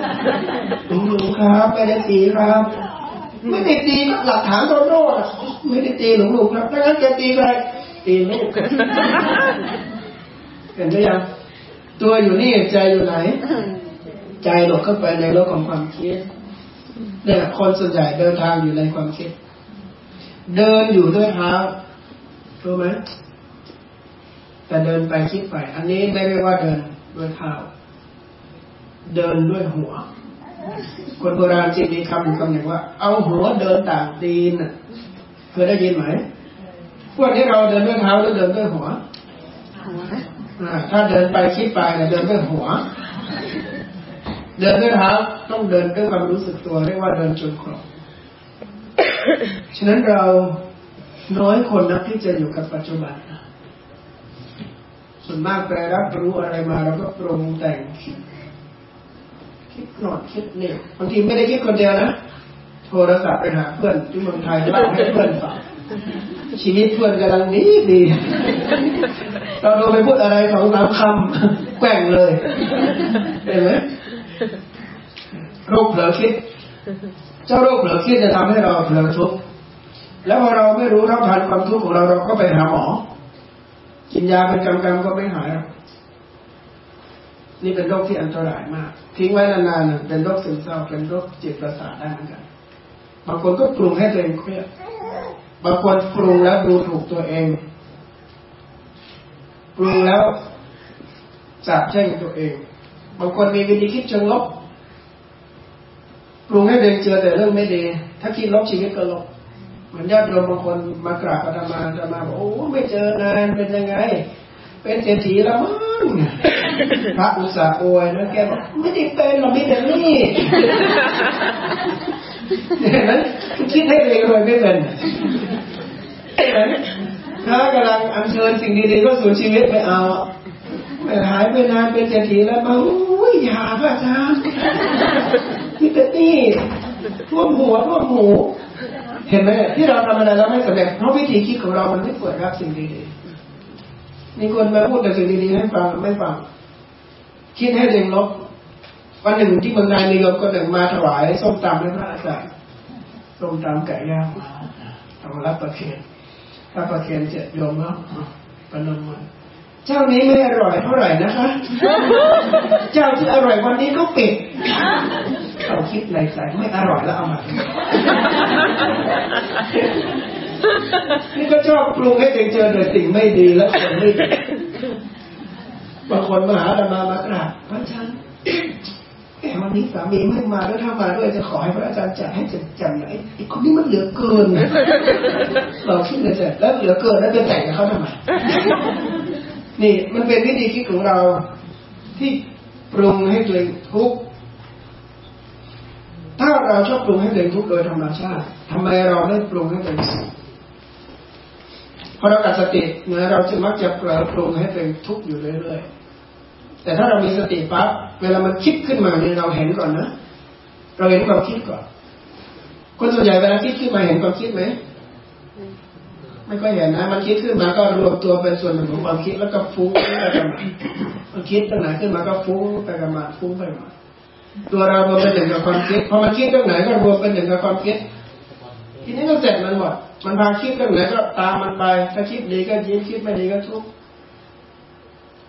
หลวงลุงครับไม่ได้ตีครับไม่ได้ตีหลักฐานโดนโน่ไม่ได้ตีหลวงลุงครับถ้างั้นจะตีอะไรตีลูกเห็นไหมยังตัวอยู่นี่ใจอยู่ไหน ใจหลบเข้าไปในโลกของความคิดเนี่ยคนส่วนใหญ่เดินทางอยู่ในความคิด เดินอยู่ด้วยเท้า รู้ไหมแต่เดินไปคิดไป อันนี้ไม่ได้ว่าเดินด้วยเท้าเดินด้วยหัว คนโบราณจริงมีคำคำหนึ่งว่า เอาหัวเดินต่างตีนเคยได้ยินไหมพวกนี้เราเดินด้วยเท้าหรือเดินด้วยหัวถ้าเดินไปคิดไปเนี่ยเดินด้วยหัว เดินด้วยเท้าต้องเดินด้วยความรู้สึกตัวเรียกว่าเดินจนครบฉะนั้นเรา น้อยคนนักที่จะอยู่กับปัจจุบันส่วนมากไปรับรู้อะไรมาเราก็ปรุงแต่งคิดคิดนอนคิดเนี่ยบางทีไม่ได้คิดคนเดียวนะโทรศัพท์ไปหาเพื่อนที่เมืองไทยเล่าให้เพื่อนฟังชีวิตเพื่อนกำลังดีดีเราโดนไปพูดอะไรสองสามคำแกว่งเลยเห็นไหมโรคเผลอคิด เจ้าโรคเผลอคิดจะทำให้เราเผลอทุกข์ แล้วพอเราไม่รู้เท่าทันความทุกข์ของเราเราก็ไปหาหมอ กินยาเป็นกำกำก็ไม่หายนี่เป็นโรคที่อันตรายมาก ทิ้งไว้นานๆเป็นโรคซึมเศร้าเป็นโรคจิตประสาทได้เหมือนกันบางคนก็ปรุงให้ตัวเองเครียดบางคนปรุงแล้วดูถูกตัวเองปรุงแล้วจับแช่งตัวเอง บางคนมีวิธีคิดเชิงลบปรุงให้เดินเจอแต่เรื่องไม่ดี ถ้าคิดลบชีวิตก็ลบ มือนญาติโยมบางคนมากราบอาตมาอาตมาบอกโอ้ไม่เจอนานเป็นยังไง เป็นเศรษฐีแล้วมั้งพระอุตสาห์อวยนะแกบอกไม่ได้เป็นหรอกไม่แต่นี่เห็นไหมคิดให้เองรวยไม่เป็นเห็นไหมถ้ากำลังอัญเชิญสิ่งดีๆก็สู่ชีวิตไปเอาไม่หายไปนานเป็นเศรษฐีแล้วมาอุ้ยอย่าพระอาจารย์นี่เป็นนี่ท่วมหัวท่วมหู เห็นไหมที่เราทำอะไรแล้วไม่สำเร็จเพราะวิธีคิดของเรามันไม่เปิดรับสิ่งดีๆมีคนมาพูดแต่สิ่งดีๆให้ฟังไม่ฟังคิดให้เด็งลบวันหนึ่งที่เมืองนายมีโยมคนหนึ่งมาถวายส้มตำให้พระอาจารย์ส้มตำไก่ย่างทำรับประเคนรับประเคนเจ็ดโยมก็ประนมมือเจ้านี้ไม่อร่อยเท่าไหร่นะคะ เจ้าที่อร่อยวันนี้ก็ปิด เขาคิดในใจไม่อร่อยแล้วเอามานี่ก็ชอบปรุงให้เองเจอแต่สิ่งไม่ดีแล้วคนไม่ดีบางคนมาหาธรรมามากราบพระอาจารย์แ่วันนี้สามีไม่มาแล้วถ้ามาด้วยจะขอให้พระอาจารย์จัดให้จำจำไอ้ไอ้คนนี้มันเหลือเกิน เราคิดเลยจะแล้วเหลือเกินแล้วจะแต่งกับเขาทำไมนี่มันเป็นวิธีคิดของเราที่ปรุงให้ตัวเองทุกข์ ถ้าเราชอบปรุงให้ตัวเองทุกข์โดยธรรมชาติทำไมเราไม่ปรุงให้ตัวเองสุขพอเรากัดสติเนื้อเราจะมักจะเปลปรุงให้ตัวเองทุกข์อยู่เรื่อยๆแต่ถ้าเรามีสติปั๊บเวลามันคิดขึ้นมาเนี่ยเราเห็นก่อนนะเราเห็นความคิดก่อน คนส่วนใหญ่เวลาคิดขึ้นมาเห็นความคิดไหมไม่ก็เห็นนะ มันคิดขึ้นมาก็รวมตัวเป็นส่วนหนึ่งของความคิดแล้วก็ฟุ้งไปกันมามันคิดตั้งไหนขึ้นมาก็ฟุ้งไปกันมาฟุ้งไปมา ตัวเรารวมเป็นหนึ่งกับความคิดพอมันคิดตั้งไหนก็รวมเป็นหนึ่งกับความคิด ทีนี้ก็เสร็จมันหมด มันพาคิดตั้งไหนก็ตามมันไป ถ้าคิดดีก็ยิ้มคิดไม่ดีก็ทุกข์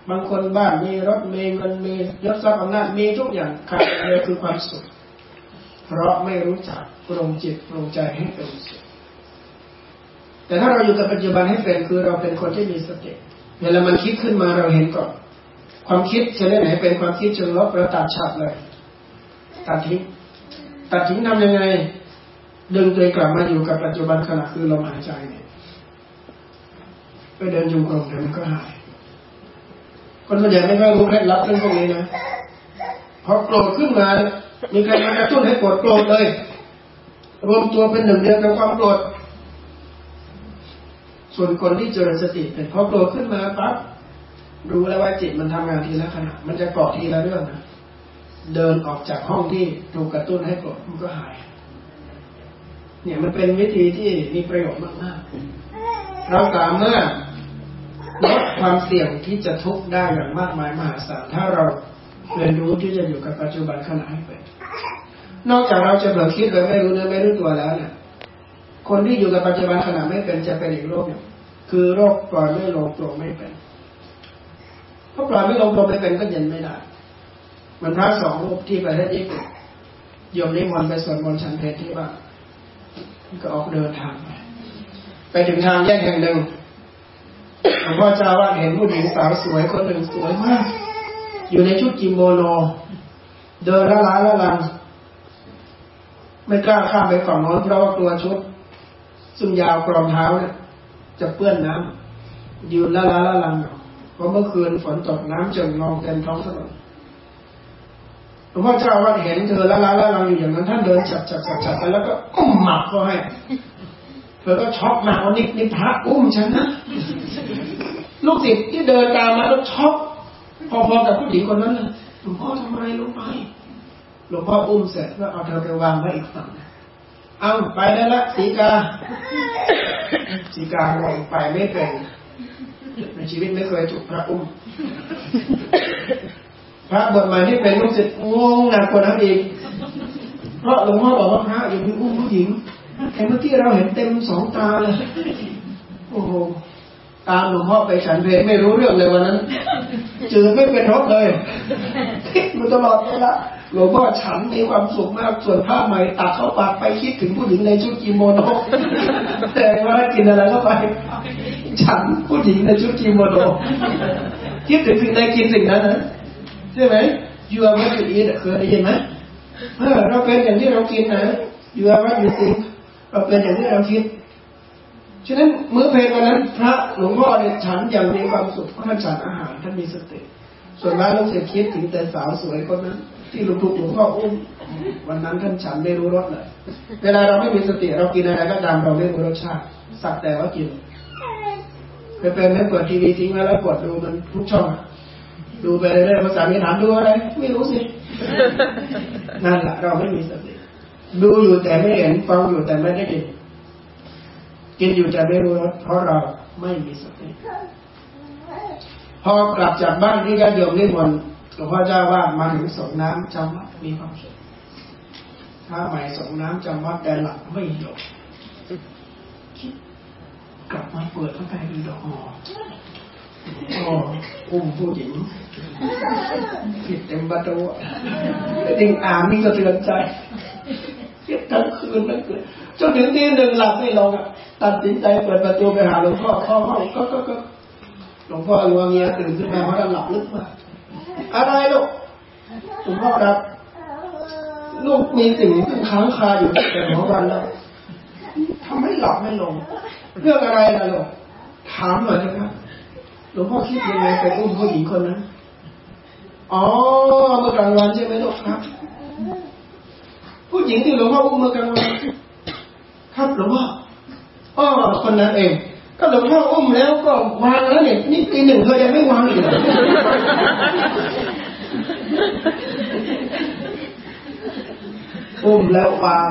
บางคนบ้านมีรถมีเงินมียศทรัพย์อำนาจมีทุกอย่างขาดเลยคือความสุข เพราะไม่รู้จักปรงจิตปรงใจให้เป็นสุขแต่ถ้าเราอยู่กับปัจจุบันให้เป็นคือเราเป็นคนที่มีสติเวลามันคิดขึ้นมาเราเห็นก่อน ความคิดชนิดไหนเป็นความคิดเชิงลบเราตัดฉับเลย ตัดทิ้งตัดทิ้งทำยังไง ดึงตัวกลับมาอยู่กับปัจจุบันขณะคือลมหายใจเนี่ยไปเดินจูงกรมเดี๋ยวมันก็หาย คนส่วนใหญ่ไม่ค่อยรู้เคล็ดลับเรื่องพวกนี้นะพอโกรธขึ้นมามีใครมากระตุ้นให้โกรธโกรธเลย รวมตัวเป็นหนึ่งเดียวกับความโกรธส่วนคนที่เจริญสติเป็นพอโกรธขึ้นมาปั๊บรู้แล้วว่าจิตมันทำงานทีละขณะมันจะเกาะทีละเรื่องนะ เดินออกจากห้องที่ถูกกระตุ้นให้โกรธมันก็หาย เนี่ยมันเป็นวิธีที่มีประโยชน์มากๆ เราสามารถลดความเสี่ยงที่จะทุกข์ได้อย่างมากมายมหาศาลถ้าเราเรียนรู้ที่จะอยู่กับปัจจุบันขณะให้เป็นนอกจากเราจะเผลอคิดโดยไม่รู้เนื้อไม่รู้ตัวแล้วเนี่ยคนที่อยู่กับปัจจุบันขณะไม่เป็นจะเป็นอีกโรคหนึ่งคือโรคปล่อยไม่ลงโปร่งไม่เป็นเพราะปล่อยไม่ลงโปร่งไม่เป็นก็เย็นไม่ได้ มันพระสองรูปที่ประเทศญี่ปุ่นโยมนิมนต์ไปสวดมนต์ฉันเพลที่บ้านก็ออกเดินทาง ไปไปถึงทางแยกแห่งหนึ่งหลวงพ่อเจ้าว่าเห็นผู้หญิงสาวสวยคนหนึ่งสวยมาก อยู่ในชุดกิโมโน เดินละล้าละลังไม่กล้าข้ามไปฝั่งโน้นเพราะว่ากลัวชุด ซึ่งยาวกรองเท้าเนี่ยจะเปื้อนน้ำยืนละล้าละลังเพราะเมื่อคืนฝนตกน้ำจนนองเต็มท้องถนน ลวงพ่อเจ้าว่าเห็นเธอแล้วแล้วเราอยู่อย่างนั้นท่านเดินจับจับจับจับไปแล้วก็อุ้มหมักเขาให้เธอก็ช็อกหนักว่านี่นี่พระอุ้มฉันนะลูกศิษย์ที่เดินตามมาแล้วช็อกพอๆกับผู้หญิงคนนั้นเลยหลวงพ่อทำไมลงไปหลวงพ่ออุ้มเสร็จก็เอาเธอไปวางไว้อีกฝั่งเอาไปได้ละสีกาสีกาลงไปไม่เป็นในชีวิตไม่เคยถูกพระอุ้ม พระบทใหม่ที่เป็นลูกศิษย์งงหนักกว่านั้นอีก เพราะหลวงพ่อบอกว่าพระอย่าไปอุ้มผู้หญิงแต่เมื่อกี้เราเห็นเต็มสองตาเลย โอ้โห ตามหลวงพ่อไปฉันเพลไม่รู้เรื่องเลยวันนั้น จืดไม่เป็นรถเลยมันตลอดเวลาหลวงพ่อฉันมีความสุขมาก ส่วนผ้าใหม่ตัดเข้าปากไปคิดถึงผู้หญิงในชุดกิโมโน แต่ว่ากินอะไรเข้าไป ฉันผู้หญิงในชุดกิโมโน คิดถึงสิ่งใดกินสิ่งนั้นนะ ใช่ไหมยูอาวัตถุอีเคยได้ยินไหมเราเป็นอย่างที่เรากินนะยูอาวัตถุสิงเราเป็นอย่างที่เราคิด ฉะนั้นมื้อเพลวันนั้น พระหลวงพ่อเนี่ยฉันอย่างมีความสุขท่านฉันอาหารท่านมีสติส่วนมากลูกศิษย์คิดถึงแต่สาวสวยคนนั้น ที่หลวงปู่หลวงพ่ออุ้มวันนั้นท่านฉันไม่รู้รสเลย เวลาเราไม่มีสติเรากินอะไรก็ตามเราไม่รู้รสชาติ สักแต่ว่ากินไปเป็นไม่เปิดทีวีทิ้งไว้แล้วกดดูมันทุกช่อง ดูไปเรื่อยๆภาษามีถามดูอะไร ไม่รู้สินั่นแหละเราไม่มีสติดูอยู่แต่ไม่เห็นฟังอยู่แต่ไม่ได้ยินกินอยู่แต่ไม่รู้รสเพราะเราไม่มีสติพอกลับจากบ้านที่ญาติโยมนิมนต์หลวงพ่อเจ้าว่ามาถึงส่งน้ำจำวัดมีความสุขถ้าใหม่ส่งน้ำจำวัดแต่หลับไม่หยดคิดกลับมาเปิดข้างในดูดอก อุ้มผู้หญิงผิดเต็มประตูดิ่งอ่านนี่ก็เตือนใจคิดทั้งคืนทั้งคืนจนถึงที่หนึ่งหลับไม่ลงอะตัดสินใจเปิดประตูไปหาหลวงพ่อเข้าห้องก็ก็ก็หลวงพ่อรัวเงียตื่นขึ้นมาเพราะเราหลับลึกมากอะไรลูกหลวงพ่อครับลูกมีสิ่งที่ค้างคาอยู่แต่หัววันแล้วทำให้หลับไม่ลง เรื่องอะไรล่ะลูกถามหน่อยนะครับ ลวงพ่อคิดยังไงไปอุ้มผู้หญิงคนนั้นอ๋อเมื่อกลางวันใช่ไหมลูกครับ ผู้หญิงที่หลวงพ่ออุ้มเมื่อกลางวันครับหลวงพ่ออ๋อคนนั้นเอง ก็หลวงพ่ออุ้มแล้วก็วางแล้วเนี่ยนี่ตีหนึ่งเธอยังไม่วางอีกเหรออุ้มแล้ววาง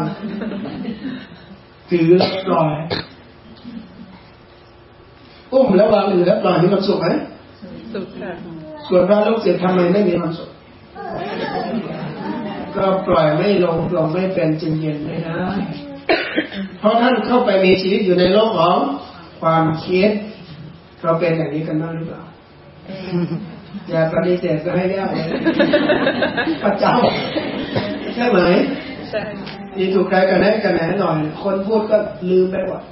ถือแล้วปล่อย อุ้มแล้ววางถือแล้วปล่อยมีความสุขไหมสุขค่ะส่วนพระลูกศิษย์ทำไมไม่มีความสุขก็ปล่อยไม่ลงลงไม่เป็นจึงเย็นไม่ได้เพราะท่านเข้าไปมีชีวิตอยู่ในโลกของความคิดเราเป็นอย่างนี้กันบ้างหรือเปล่าอย่าปฏิเสธก็ให้ยากเลยพระเจ้าใช่ไหมใช่มีถูกใครกันแน่กันแหนหน่อย คนพูดก็ลืมไปหมด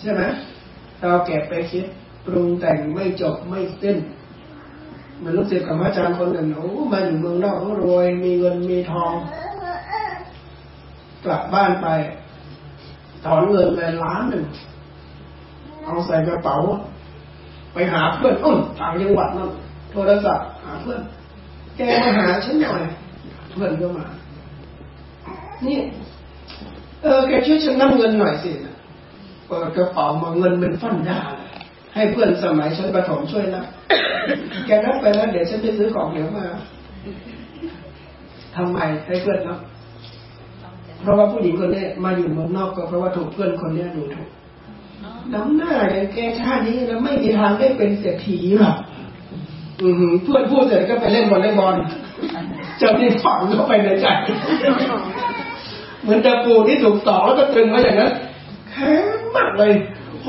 ใช่ไหมเราเก็บไปคิด ปรุงแต่งไม่จบไม่สิ้นมันลูกศิษย์ของพระอาจารย์คนหนึ่งโอ้มาอยู่เมืองนอกเขารวยมีเงินมีทอง กลับบ้านไป ถอนเงินไปล้านหนึ่งเอาใส่กระเป๋า ไปหาเพื่อนอ้นต่างจังหวัดนั่นโทรศัพท์หาเพื่อน แกมาหาฉันหน่อยเพื่อนก็มา นี่ เออแกช่วยฉันนับเงินหน่อยสิเปิดกระเป๋ามาเงินเป็นฟันยาเลย ให้เพื่อนสมัยฉันประถมช่วยนะแกนับไปแล้วเดี๋ยวฉันไปซื้อของเดี๋ยวมาทำไมให้เพื่อนนับเพราะว่าผู้หญิงคนนี้มาอยู่เมืองนอกก็เพราะว่าถูกเพื่อนคนนี้ดูถูกน้ำหน้าอย่างแกชาตินี้นะไม่มีทางได้เป็นเศรษฐีหรอกเพื่อนพูดเสร็จก็ไปเล่นวอลเลย์บอลจะนี่ฝังเข้าไปในใจ เหมือนตะปูที่ถูกตอกแล้วก็ตึงไว้อย่างนั้นแข็งมากเลย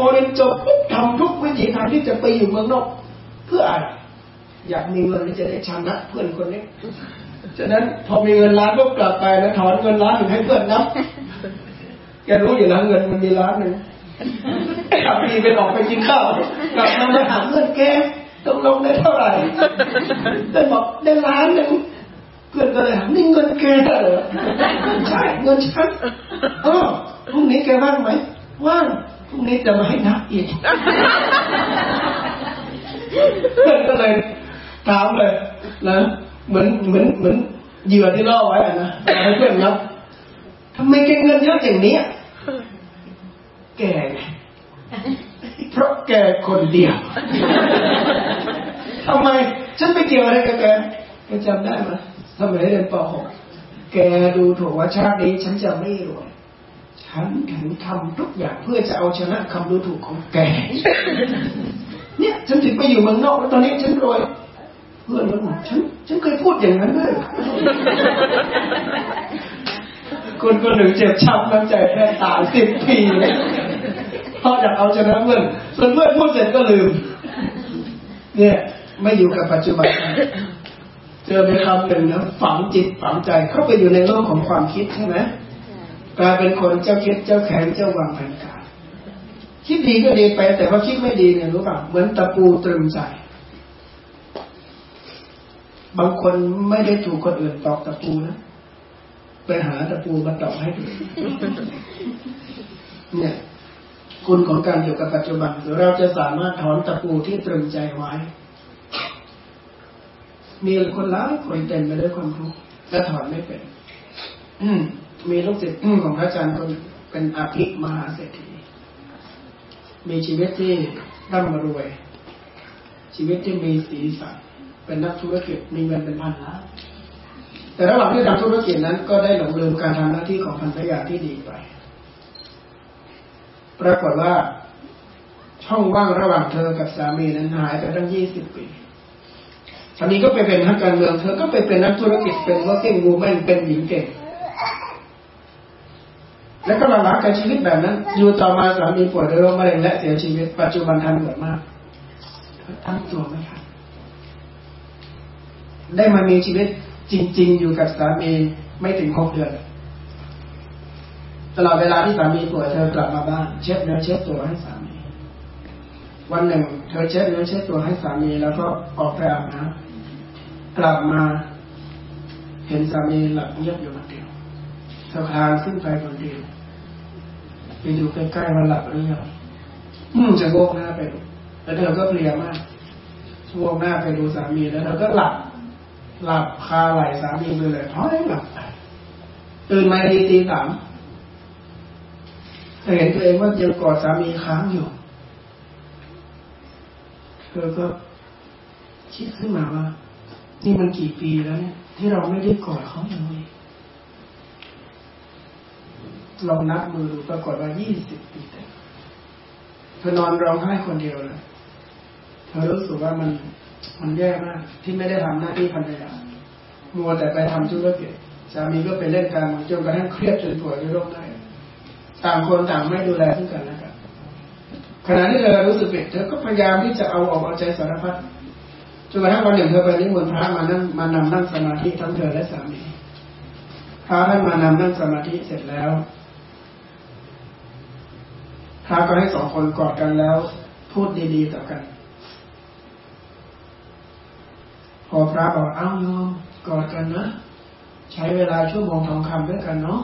อเรียนจบปุ๊บทำทุกวิถีทางที่จะไปอยู่เมืองนอก เพื่ออะไรอยากมีเงินที่จะได้ชนะเพื่อนคนนี้ฉะนั้นพอมีเงินล้านก็กลับไปนะถอนเงินล้านหนึ่งให้เพื่อนนับแกรู้อยู่แล้วเงินมันมีล้านหนึ่งกลับมีไปออกไปกินข้าวกลับมามาถามเพื่อนแกต้องลงได้เท่าไหร่เพื่อนบอกได้ล้านหนึ่งเพื่อนก็เลยถามนี่เงินแกเหรอใช่เงินฉันเออพรุ่งนี้แกว่างไหมว่าง พรุ่งนี้จะมาให้นับอีกเพื่อนก็เลยถามเลยนะเหมือนเหมือนเหมือนเหยื่อที่ล่อไว้อะนะให้เพื่อนครับทำไมแกเงินเยอะอย่างนี้แกเพราะแกคนเดียวทำไมฉันไปเกี่ยวอะไรกับแกแกจำได้ไหมสมัยเรียนป .6 แกดูถูกว่าชาตินี้ฉันจะไม่รวย ฉันถึงทำทุกอย่างเพื่อจะเอาชนะคำดูถูกของแก เนี่ยฉันถึงไปอยู่เมืองนอกแล้วตอนนี้ฉันรวยเพื่อนมันบอกฉันฉันเคยพูดอย่างนั้นด้วยคนคนหนึ่งเจ็บช้ำน้ำใจแค่ตายสิบปีเพราะอยากเอาชนะเพื่อนส่วนเพื่อนพูดเสร็จก็ลืม เนี่ยไม่อยู่กับปัจจุบันเจอไปคำหนึ่งนะฝังจิตฝังใจเข้าไปอยู่ในโลกของความคิดใช่ไหม กลายเป็นคนเจ้าคิดเจ้าแขนเจ้าวางแผนการคิดดีก็ดีไป แต่ว่าคิดไม่ดีเนี่ยรู้ป่ะเหมือนตะปูตรึงใจ บางคนไม่ได้ถูกคนอื่นตอกตะปูนะไปหาตะปูมาตอกให้ดูเนี่ย คุณของการอยู่กับปัจจุบันเราจะสามารถถอนตะปูที่ตรึงใจไว้ มีคนร้ายคนเต็มไปด้วยความทุกข์และถอนไม่เป็น อืม มีลูกศิษย์ของพระอาจารย์คนเป็นอภิมหาเศรษฐี มีชีวิตที่ร่ำรวย ชีวิตที่มีสีสันเป็นนักธุรกิจมีเงินเป็นพันล้านแต่ระหว่างที่ทำธุรกิจนั้นก็ได้หลงลืมการทำหน้าที่ของภรรยาที่ดีไปปรากฏว่าช่องว่างระหว่างเธอกับสามีนั้นหายไปตั้งยี่สิบปีสามีก็ไปเป็นนักการเมือง เธอก็ไปเป็นนักธุรกิจเป็นว่าเก่งวูแมนเป็นหญิงเก่ง แล้วก็มาลักกับชีวิตแบบนั้น อยู่ต่อมาสามีป่วยด้วยโรคมะเร็งและเสียชีวิต ปัจจุบันทันหมดมากตั้งตัวไหม่ทันได้มามีชีวิตจริง ๆ อยู่กับสามีไม่ถึงหกเดือนตลอดเวลาที่สามีป่วยเธอกลับมาบ้าน เช็ดเนื้อเช็ดตัวให้สามี วันหนึ่ง เธอเช็ดเนื้อเช็ดตัวให้สามี แล้วก็ออกไปอาบน้ำกลับมา เห็นสามีหลับเงียบอยู่คนเดีย เธอคลานขึ้นไปคนเดียวไปดูใกล้ๆว่าหลับหรือยังอืมจะโงกหน้าไปดูแล้วเธอก็เพลียมากชวงหน้าไปดูสามีแล้วเธอก็หลับ หลับคาไหลสามีไปเลยท้อยหลับไปตื่นมาดีตีสามเธอเห็นตัวเองว่ายังกอดสามีค้างอยู่ เธอก็คิดขึ้นมาว่า นี่มันกี่ปีแล้วเนี่ย ที่เราไม่ได้กอดเขาอย่างนี้ ลองนับมือดูปรากฏว่ายี่สิบปีเต็มเธอนอนร้องไห้คนเดียวเลยเธอรู้สึกว่ามันมันแย่มาก ที่ไม่ได้ทำหน้าที่ภรรยามัวแต่ไปทำธุรกิจสามีก็ไปเล่นการจนกระทั่งเครียดจนป่วยด้วยโรคได้ต่างคนต่างไม่ดูแลซึ่งกันและกันขณะที่เธอรู้สึกผิดเธอก็พยายามที่จะเอาออกเอาใจสารพัดจนกระทั่งวันหนึ่งเธอไปนิมนต์พระมานั่งมานำนั่งสมาธิทั้งเธอและสามีพระท่านมานำนั่งสมาธิเสร็จแล้ว พระก็ให้สองคนกอดกันแล้ว พูดดีๆต่อกัน พอพระบอกเอ้าโยมกอดกันนะใช้เวลาชั่วโมงทองคำด้วยกันเนาะ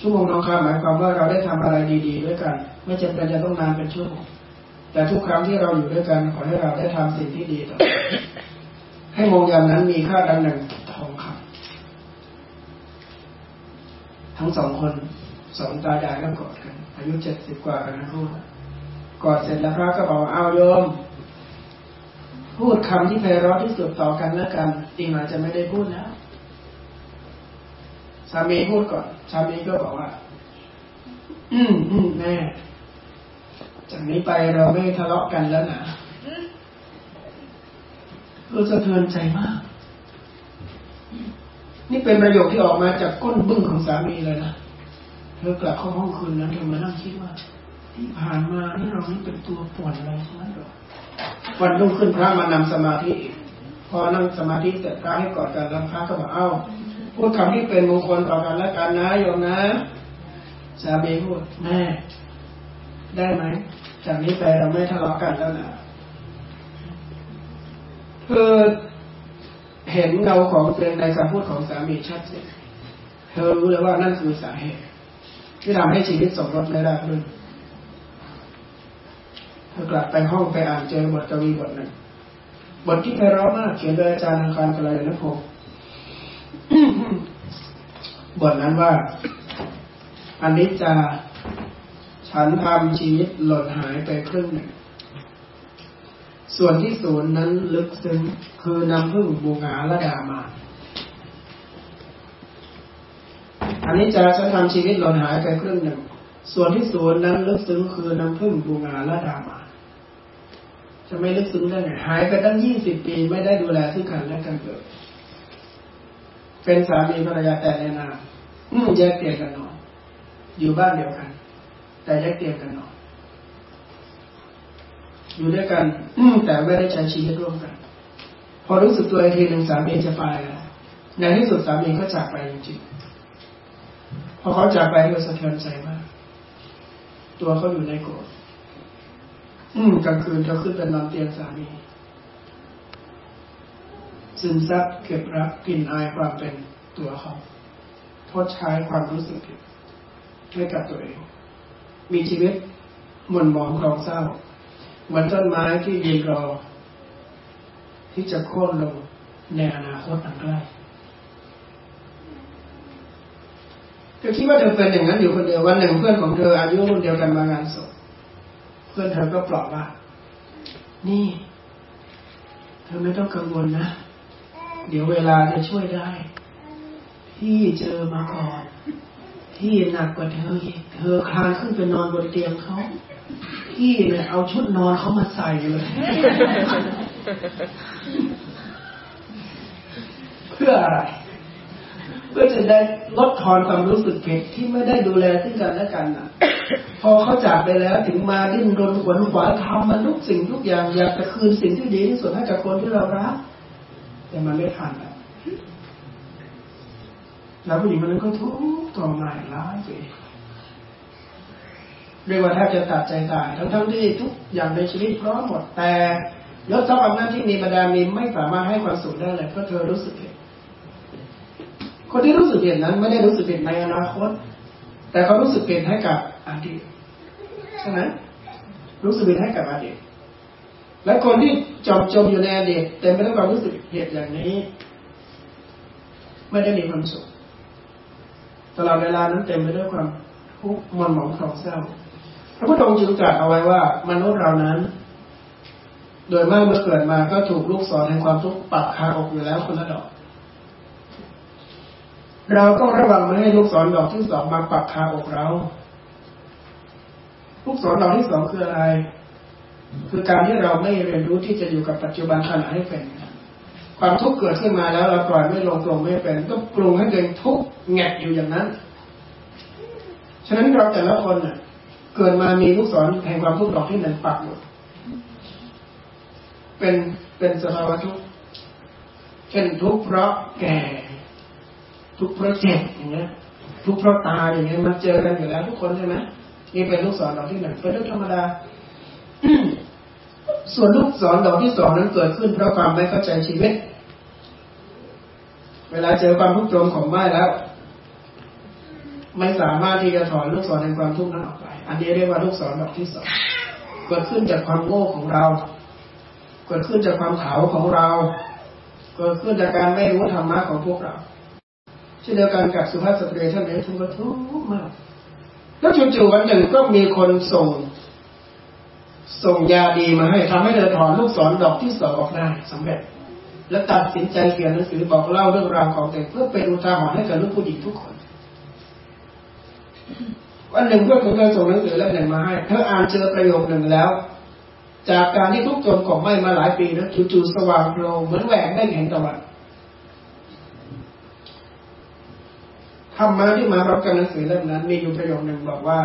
ชั่วโมงทองคำหมายความว่าเราได้ทำอะไรดี ๆ ด้วยกัน ไม่จำเป็นจะต้องนานเป็นชั่วโมงแต่ทุกครั้งที่เราอยู่ด้วยกันขอให้เราได้ทำสิ่งที่ดีต่อให้โมงยันนั้นมีค่าดังหนึ่งทองคำทั้งสองคนสองตายายก็กอดกัน อายุเจ็ดสิบกว่ากันนะพูดกอดเสร็จแล้วพระก็บอกเอาโยม พูดคำที่ไพเราะที่สุดต่อกันแล้วกันอีกหน่อยจะไม่ได้พูดแล้วสามีพูดก่อนสามีก็บอกว่า อืมอืมแม่จากนี้ไปเราไม่ทะเลาะกันแล้วนะรู้สะเทือนใจมาก นี่เป็นประโยคที่ออกมาจากก้นบึ้งของสามีเลยนะ เธอกลับเข้าห้องคืนนั้นเธอมานั่งคิดว่า ที่ผ่านมานี่เรานี่เป็นตัวป่วนอะไรใช่ไหมหรอวันรุ่งขึ้นพระมานำสมาธิ พอนั่งสมาธิเสร็จพระให้กอดกันแล้วพระก็บอกเอ้าพูดคำที่เป็นมงคลต่อกันและกันนะโยมนะสามีพูดแม่ได้ไหมจากนี้ไปเราไม่ทะเลาะกันแล้วนะเธอเห็นเงาของตัวเองในคำพูดของสามีชัดเจนเธอรู้เลยว่านั่นคือสาเหตุ ที่ทำให้ชีวิตสมรสไม่ได้ขึ้นเธอกลับไปห้องไปอ่านเจอบทกวีบทหนึ่งบทที่ไพเราะมากเขียนโดยอาจารย์อังคารกลายนพงศ์บทนั้นว่าอันนี้จะฉันทำชีวิตหล่นหายไปครึ่งหนึ่ง ส่วนที่ศูนย์นั้นลึกซึ้งคือนำพึ่งบูงาละดามา อันนี้จะฉันทำชีวิตหล่นหายไปครึ่งหนึ่ง ส่วนที่ศูนย์นั้นลึกซึ้งคือน้ำพึ่งบูงาและดามาจะไม่ลึกซึ้งได้ไงหายไปตั้งยี่สิบปีไม่ได้ดูแลซึ่งกันและกันเกิดเป็นสามีภรรยาแต่ในนามแยกเตียงกันนอนอยู่บ้านเดียวกัน แต่แยกเตียงกันนอนอยู่ด้วยกันแต่ไม่ได้ใช้ชีวิตร่วมกัน พอรู้สึกตัวอีกทีหนึ่งสามีจะไปแล้วในที่สุดสามีก็จากไปจริงๆ พอเขาจากไปก็สะเทือนใจมาก ตัวเขาอยู่ในโกรธอืมกลางคืนเขาขึ้นไปนอนเตียงสามีซึมซับเก็บรักกลิ่นอายความเป็นตัวเขาทดใช้ความรู้สึกให้กับตัวเอง มีชีวิตหม่นหมองกองเศร้า เหมือนต้นไม้ที่ยืนรอ ที่จะโค่นลงในอนาคตอันใกล้ เธอคิดว่าเธอเป็นอย่างนั้นอยู่คนเดียววันหนึ่งเพื่อนของเธออายุรุ่นเดียวกันมางานศพเพื่อนเธอก็ปลอบว่า นี่ เธอไม่ต้องกังวลนะ เดี๋ยวเวลาจะช่วยได้ พี่เจอมาก่อนพี่หนักกว่าเธออีกเธอคลานขึ้นไปนอนบนเตียงเขาพี่เนี่ยเอาชุดนอนเขามาใส่เลยเพื่ออะไร เพื่อจะได้ลดทอนความรู้สึกผิดที่ไม่ได้ดูแลซึ่งกันและกันนะพอเขาจากไปแล้วถึงมาดิ้นรนขวนขวายทำมันทุกสิ่งทุกอย่างอยากจะคืนสิ่งที่ดีที่สุดให้กับคนที่เรารักแต่มันไม่ทันแล้วแล้วผู้หญิงคนนั้นก็ทุกข์ทรมานร้ายไปเรียกว่าแทบจะตัดใจตายทั้งทั้งที่ทุกอย่างในชีวิตพร้อมหมดแต่ยศทรัพย์อำนาจที่มีบรรดามีไม่สามารถให้ความสุขได้เลยเพราะเธอรู้สึกผิด คนที่รู้สึกผิดนั้นไม่ได้รู้สึกผิดในอนาคต แต่เขารู้สึกผิดให้กับอดีตใช่ไหมรู้สึกผิดให้กับอดีตและคนที่จมจมอยู่ในอดีตแต่ไม่ได้ความรู้สึกผิดอย่างนี้ ไม่ได้มีความสุขตลอดเวลานั้นเต็มไปด้วยความทุกข์มันหมองเศร้าพระพุทธองค์จึงตรัสเอาไว้ว่ามนุษย์เรานั้น โดยมากเมื่อเกิดมาก็ถูกลูกศรแห่งความทุกข์ปักคาอกอยู่แล้วคนละดอก เราก็ระวังไม่ให้ลูกศรดอกที่สองมาปักคาอกเรา ลูกศรดอกที่สองคืออะไร คือการที่เราไม่เรียนรู้ที่จะอยู่กับปัจจุบันขณะให้เป็น ความทุกข์เกิดขึ้นมาแล้วเราปล่อยไม่ลงตรงไม่เป็นก็ปรุงให้เกิดทุกข์แงกอยู่อย่างนั้น ฉะนั้นเราแต่ละคนเน่ยเกิดมามีลูกศรแห่งความทุกข์ดอกที่หนึ่งปักอยู่เป็นเป็นสภาวะทุกข์เช่นทุกข์เพราะแก่ ทุกเพราะเจ็บอย่างเงี้ยทุกเพราะตายอย่างเงี้ยมันเจอกันอยู่แล้วทุกคนใช่ไหมนี่เป็นลูกศรดอกที่หนึ่งเป็นเรื่องธรรมดาส่วนลูกศรดอกที่สองนั้นเกิดขึ้นเพราะความไม่เข้าใจชีวิต เวลาเจอความทุกข์โจมของไม้แล้ว ไม่สามารถที่จะถอนลูกศรแห่งความทุกข์นั้นออกไป อันนี้เรียกว่าลูกศรดอกที่สองเกิดขึ้นจากความโง่ของเรา เกิดขึ้นจากความเขาของเรา เกิดขึ้นจากการไม่รู้ธรรมะของพวกเรา ช่นเดียวกันกับสุภาพสตรีท่านนี้ทุกข์ทุกข์มาก แล้วจู่ๆวันหนึ่งก็มีคนส่ง ส่งยาดีมาให้ทำให้เธอถอนลูกศรดอกที่สองออกได้สำเร็จ และตัดสินใจเขียนหนังสือบอกเล่าเรื่องราวของตัวเพื่อเป็นอุทาหรณ์ให้กับลูกผู้หญิงทุกคนวันหนึ่งเพื่อนของเธอส่งหนังสือเล่มหนึ่งมาให้เธออ่านเจอประโยคหนึ่งแล้ว จากการที่ทุกจนของไม้มาหลายปีนะจู่ๆสว่างโปร่งเหมือนแหวกได้เห็นตะวัน ธรรมะที่มารับกันหนังสือเล่มนั้น มีอยู่ประโยคหนึ่งบอกว่า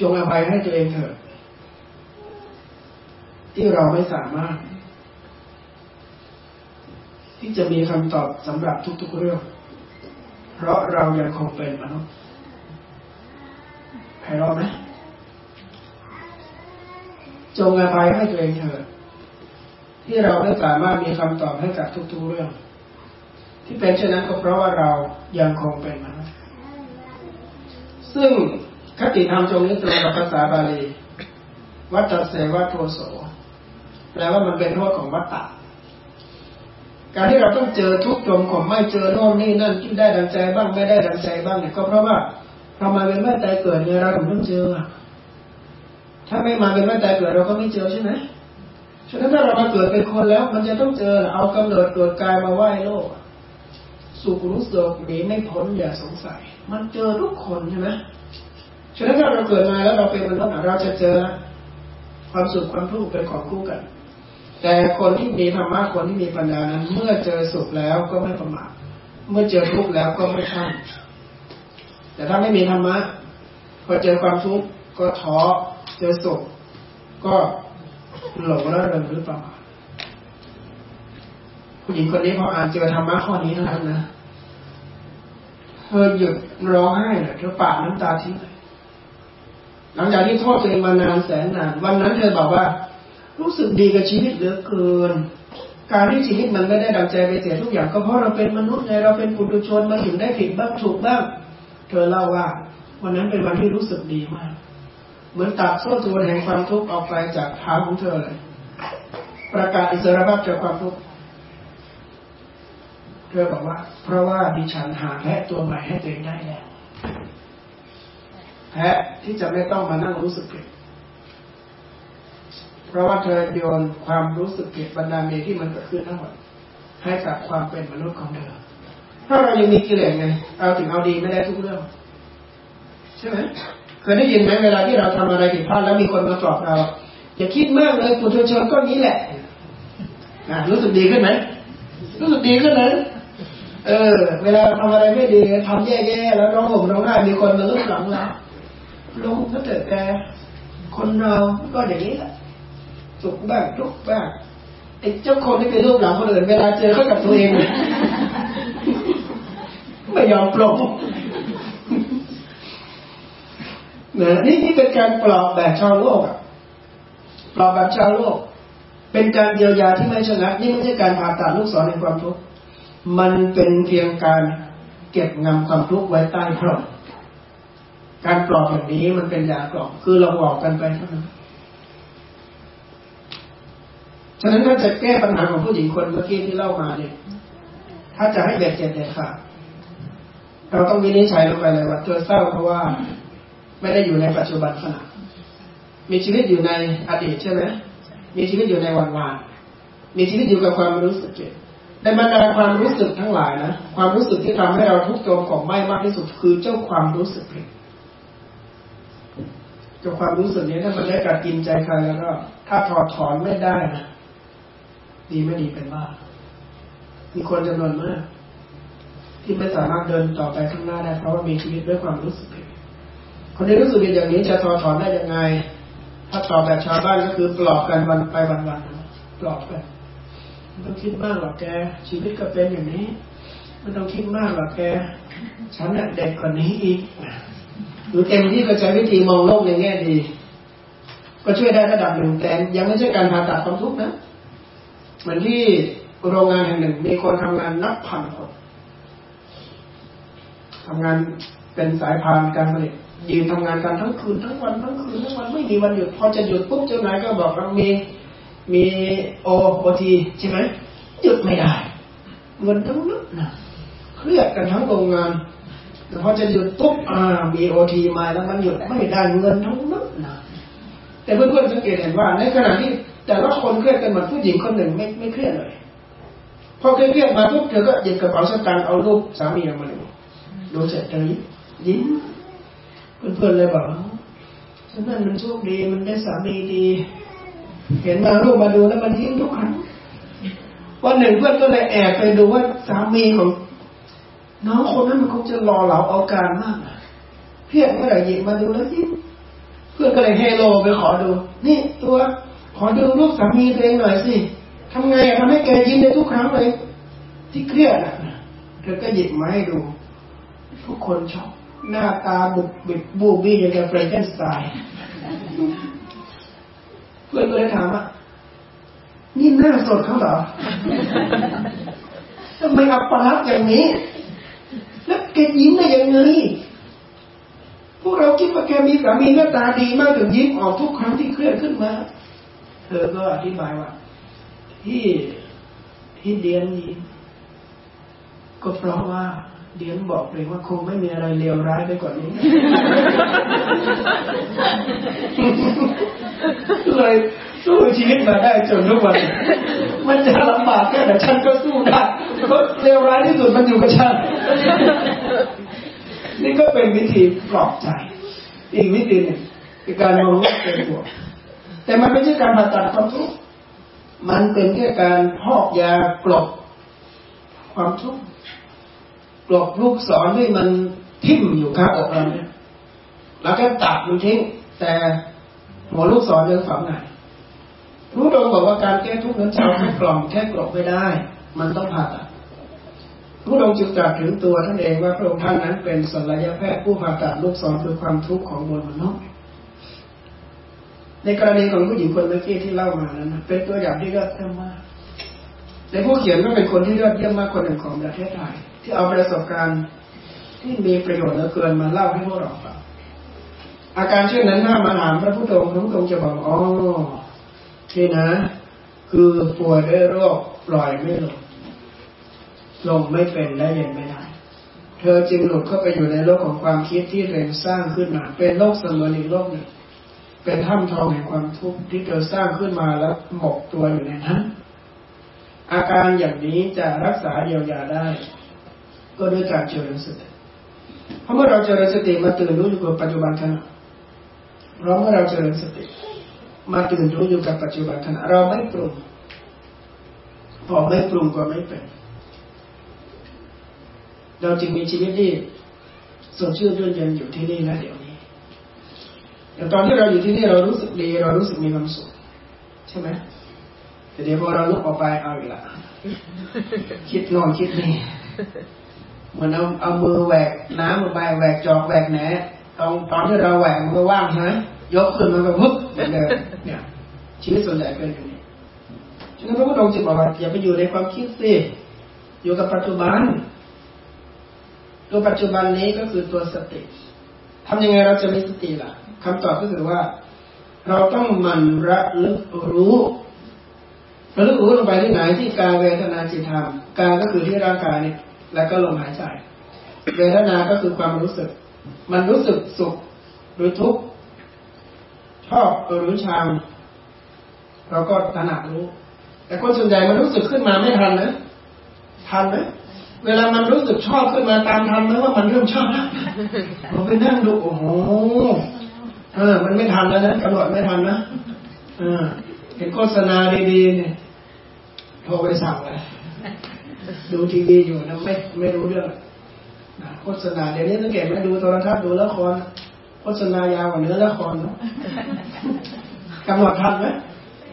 จงอภัยให้ตัวเองเถิดที่เราไม่สามารถ ที่จะมีคำตอบสำหรับทุกๆเรื่อง เพราะเรายังคงเป็นมนุษย์ใครรอไหมจงอภัยให้ตัวเองเถิด ที่เราไม่สามารถมีคำตอบให้กับทุกๆเรื่อง ที่เป็นเช่นนั้นก็เพราะว่าเรายังคงเป็นมนุษย์ซึ่งคติธรรมตรงนี้ตรงกับภาษาบาลี วัฏเสวัโทโสแปลว่ามันเป็นโทษของวัฏฏะการที่เราต้องเจอทุกข์จมข่มไม่เจอโน่นนี่นั่นที่ได้ดังใจบ้างไม่ได้ดังใจบ้างเนี่ยก็เพราะว่าเรามาเป็นแม่ใจเกิดเนี่ยเราถึงต้องเจอถ้าไม่มาเป็นแม่ใจเกิดเราก็ไม่เจอใช่ไหม ฉะนั้นถ้าเรามาเกิดเป็นคนแล้ว มันจะต้องเจอเอากำเนิดเกิดกายมาไหว้โลก สุขรู้สึกหนีไม่พ้นอย่าสงสัย มันเจอทุกคนใช่ไหมฉะนั้นถ้าเราเกิดมาแล้วเราเป็นมนุษย์เราจะเจอความสุขความทุกข์เป็นของคู่กัน แต่คนที่มีธรรมะคนที่มีปัญญานั้น เมื่อเจอสุขแล้วก็ไม่ประมาทเมื่อเจอทุกข์แล้วก็ไม่ข้ามแต่ถ้าไม่มีธรรมะพอเจอความทุกข์ก็ท้อเจอสุขก็ หลงแล้วเริงหรือเปล่าผู้หญิงคนนี้พออ่านเจอธรรมะข้อนี้เท่านั้นนะเธอหยุดร้องไห้เลยเธอปาดน้ำตาทิ้งเลยหลังจากที่โทษตัวเองมานานแสนนาน วันนั้นเธอบอกว่า รู้สึกดีกับชีวิตเหลือเกิน การที่ชีวิตมันไม่ได้ดังใจไปเสียทุกอย่างก็เพราะเราเป็นมนุษย์ไงเราเป็นปุถุชนมาถึงได้ผิดบ้างถูกบ้าง เธอเล่าว่า วันนั้นเป็นวันที่รู้สึกดีมาก เหมือนตัดโซ่ตรวนแห่งความทุกข์ออกไปจากเท้าของเธอเลย ประกาศอิสรภาพจากความทุกข์เธอบอกว่า เพราะว่าดิฉันหาแพะตัวใหม่ให้ตัวเองได้แล้วแพะที่จะไม่ต้องมานั่งรู้สึกผิดเพราะว่าเธอโยนความรู้สึกผิดบรรดาเมที่มันเกิดขึ้นทั้งหมดให้กับความเป็นมนุษย์ของเธอ ถ้าเรายังมีกิเลสไง เอาถึงเอาดีไม่ได้ทุกเรื่อง ใช่ไหม เคยได้ยินไหมเวลาที่เราทำอะไรผิดพลาดแล้วมีคนมาปลอบเราอย่าคิดมากเลยปุถุชนก็นี้แหละรู้สึกดีขึ้นไหมรู้สึกดีขึ้นนะเออ เวลาทำอะไรไม่ดีทำแย่ๆแล้วร้องห่มร้องไห้มีคนมาลุกหลังเราลงก็เกิดแต่คนเราก็อย่างนี้แหละสุขบ้างทุกบ้างไอ้เจ้าคนที่เป็นรูปหลังคนอื่นเวลาเจอเขากับตัวเองไม่ยอมปลง นะนี่นี่เป็นการปลอบแบบชาวโลกปลอบแบบชาวโลก เป็นการเยียวยาที่ไม่ชนะนี่ไม่ใช่การผ่าตัดลูกศรในความทุกข์มันเป็นเพียงการเก็บงำความทุกข์ไว้ใต้พรมการปลอบแบบนี้มันเป็นยากล่อมคือเราบอกกันไปเท่านั้นฉะนั้นถ้าจะแก้ปัญหาของผู้หญิงคนเมื่อกี้ที่เล่ามาเนี่ย ถ้าจะให้เบ็ดเสร็จเด็ดขาดเราต้องวินิจฉัยลงไปเลยว่าเธอเศร้าเพราะว่า ไม่ได้อยู่ในปัจจุบันขณะมีชีวิตอยู่ในอดีตใช่ไหมมีชีวิตอยู่ในวันวานมีชีวิตอยู่กับความรู้สึกในบรรดาความรู้สึกทั้งหลายนะ ความรู้สึกที่ทำให้เราทุกข์โจมของไม่มากที่สุดคือเจ้าความรู้สึกผิดเจ้าความรู้สึกนี้ถ้ามันได้กัดกินใจใครแล้วก็ ถ้าถอดถอนไม่ได้นะดีไม่ดีเป็นว่ามีคนจำนวนมาก ที่ไม่สามารถเดินต่อไปข้างหน้าได้เพราะว่ามีชีวิตด้วยความรู้สึกผิ คนที่รู้สึกเป็นอย่างนี้จะถอดถอนได้ยังไง ถ้าตอบแบบชาวบ้านก็คือปลอบกันวันไปวันวันปลอบกันไม่ต้องคิดมากหรอกแก ชีวิตก็เป็นอย่างนี้ไม่ต้องคิดมากหรอกแก ฉันเด็กกว่านี้อีกหรือเต็มที่ก็ใช้วิธีมองโลกในแง่ดี ก็ช่วยได้ระดับหนึ่งแต่ยังไม่ใช่การผ่าตัดความทุกข์นะเหมือนที่โรงงานแห่งหนึ่ง มีคนทำงานนับพันคนทำงานเป็นสายพานการผลิต ยืนทำงานกันทั้งคืนทั้งวันทั้งคืนทั้งวันไม่มีวันหยุด พอจะหยุดปุ๊บเจ้านายก็บอกว่ามีมีโอโอทีใช่ไหมหยุดไม่ได้เงินทั้งนั้นนะเครียดกันทั้งโรงงานแต่พอจะหยุดปุ๊บอ่ามีโอทีมาแล้วมันหยุดไม่ได้เงินทั้งนั้นนะแต่เพื่อนๆสังเกตเห็นว่า ในขณะที่แต่ละคนเครียดกันหมดผู้หญิงคนหนึ่งไม่ไม่เครียดเลยพอเครียดมาปุ๊บเธอก็หยิบกระเป๋าสตางค์เอารูปสามีออกมาดูดูเสร็จเธอยิ้ม เพื่อนๆเลยบอกฉันนั่นมันโชคดีมันได้สามีดี เห็นมาลูกมาดูแล้วมันยิ้มทุกครั้งวันหนึ่งเพื่อนก็เลยแอบไปดูว่าสามีของน้องคนนั้นมันคงจะรอเหลาเอาการมากเพียรเมื่อไหร่หยิบมาดูแล้วยิ้มเพื่อนก็เลยเฮโลไปขอดู นี่ตัวขอดูรูปสามีตัวเองหน่อยสิทำไงทำให้แกยิ้มได้ทุกครั้งเลย ที่เครียดอะเธอก็หยิบมาให้ดู ทุกคนชอบ หน้าตาบุบบิดบูบี้อย่างกับเฟรนด์สไตล์เพื่อนก็เลยถามว่านี่หน้าสดเขาเหรอทำไมอัปลักษณ์อย่างนี้ แล้วแกยิ้มได้ยังไงพวกเราคิดว่าแกมีสามีหน้าตาดีมากถึงยิ้มออกทุกครั้งที่เคลื่อนขึ้นมา เธอก็อธิบายว่า ที่ที่เดียนยิ้มก็เพราะว่า เดียนบอกเลยว่าคงไม่มีอะไรเลวร้ายไปกว่านี้ เลยสู้ชีวิตมาได้จนทุกวัน มันจะลำบากแค่ไหนฉันก็สู้ได้เพราะเลวร้ายที่สุดมันอยู่กับฉัน นี่ก็เป็นวิธีปลอบใจ อีกวิธีหนึ่งคือการมองโลกเป็นบวกแต่มันไม่ใช่การผ่าตัดความทุกข์มันเป็นแค่การพอกยากลบความทุกข์ กลบลูกศรที่มันทิ่มอยู่ข้างอกเราเนี่ยแล้วก็ตัดมันทิ้งแต่หัวลูกศรยังฝังไหนรู้ตรงบอกว่าการแก้ทุกข์นั้นจะเอาแค่กล่อมแค่กลบไม่ได้ มันต้องผ่าตัดผู้องจึงตรัสถึงตัวท่านเองว่าพระองค์ท่านนั้นเป็นศัลยแพทย์ผู้ผ่าตัดลูกศรคือความทุกข์ของมวลมนุษย์ในกรณีของผู้หญิงคนเมื่อกี้ที่เล่ามานั้นเป็นตัวอย่างที่ยอดเยี่ยมมากในผู้เขียนก็เป็นคนที่ยอดเยี่ยมมากคนหนึ่งของประเทศไทย ที่เอาประสบการณ์ที่มีประโยชน์เหลือเกินมาเล่าให้พวกเราฟังอาการเช่นนั้นถ้ามาถามพระพุทธองค์พระพุทธองค์จะบอกอ๋อที่นะ คือป่วยด้วยโรคปล่อยไม่ลงลงไม่เป็นและเย็นไม่ได้เธอจึงหลุดเข้าไปอยู่ในโลกของความคิดที่เรนสร้างขึ้นมา เป็นโลกเสมือนอีกโลกหนึ่ง เป็นถ้ำทองแห่งความทุกข์ที่เธอสร้างขึ้นมาแล้วหมกตัวอยู่ในนั้นอาการอย่างนี้จะรักษาเยียวยาได้ ก็ด้วยการเจริญสติเพราะเมื่อเราเจริญสติมาตื่นรู้อยู่กับปัจจุบันขณะเราเมื่อเราเจริญสติ มาตื่นรู้อยู่กับปัจจุบันขณะเราไม่ปรุงพอไม่ปรุงก็ไม่เป็น เราจึงมีชีวิตที่สดชื่นรื่นเริงอยู่ที่นี่นะเดี๋ยวนี้อย่างตอนที่เราอยู่ที่นี่เรารู้สึกดี เรารู้สึกมีความสุขใช่ไหมแต่เดี๋ยวพอเราลุกออกไปเอาอีกละคิดนอนคิดนี่ เหมือนเอาเอามือแหวกน้ำมือไปแหวกจอกแหวกแหนตอนตอนที่เราแหวกมันก็ว่างใช่ไหมยกขึ้นมันก็พุ๊บเหมือนเดิมเนี่ยชีวิตส่วนใหญ่เป็นอย่างนี้ฉะนั้นพระพุทธองค์จึงบอกว่าอย่าไปอยู่ในความคิดสิอยู่กับปัจจุบัน ตัวปัจจุบันนี้ก็คือตัวสติทำยังไงเราจะมีสติล่ะคำตอบก็คือว่า เราต้องมันระลึกรู้ระลึกรู้ลงไปที่ไหนที่กายเวทนาจิตธรรมกายก็คือที่ร่างกายเนี่ย แล้วก็ลมหายใจ เวทนา ก็คือความรู้สึก มันรู้สึกสุขหรือทุกข์ชอบหรือชังเราก็ถนัดรู้ แต่คนส่วนใหญ่มันรู้สึกขึ้นมาไม่ทันนะทันไหมเวลามันรู้สึกชอบขึ้นมาตามทันไหมว่ามันเริ่มชอบแล้วเราไปนั่งดูโอ้โหเออ มันไม่ทันแล้วนะกำหนดไม่ทันนะเออเห็นโฆษณาดีๆเนี่ยโทรไปสั่งเลย ดูทีวีอยู่นะไม่ไม่รู้เรื่องนะโฆษณาเดี๋ยวนี้สังเกตไหมดูโทรทัศน์ดูละครโฆษณายาวกว่าเนื้อละครนะกำหนดทันไหม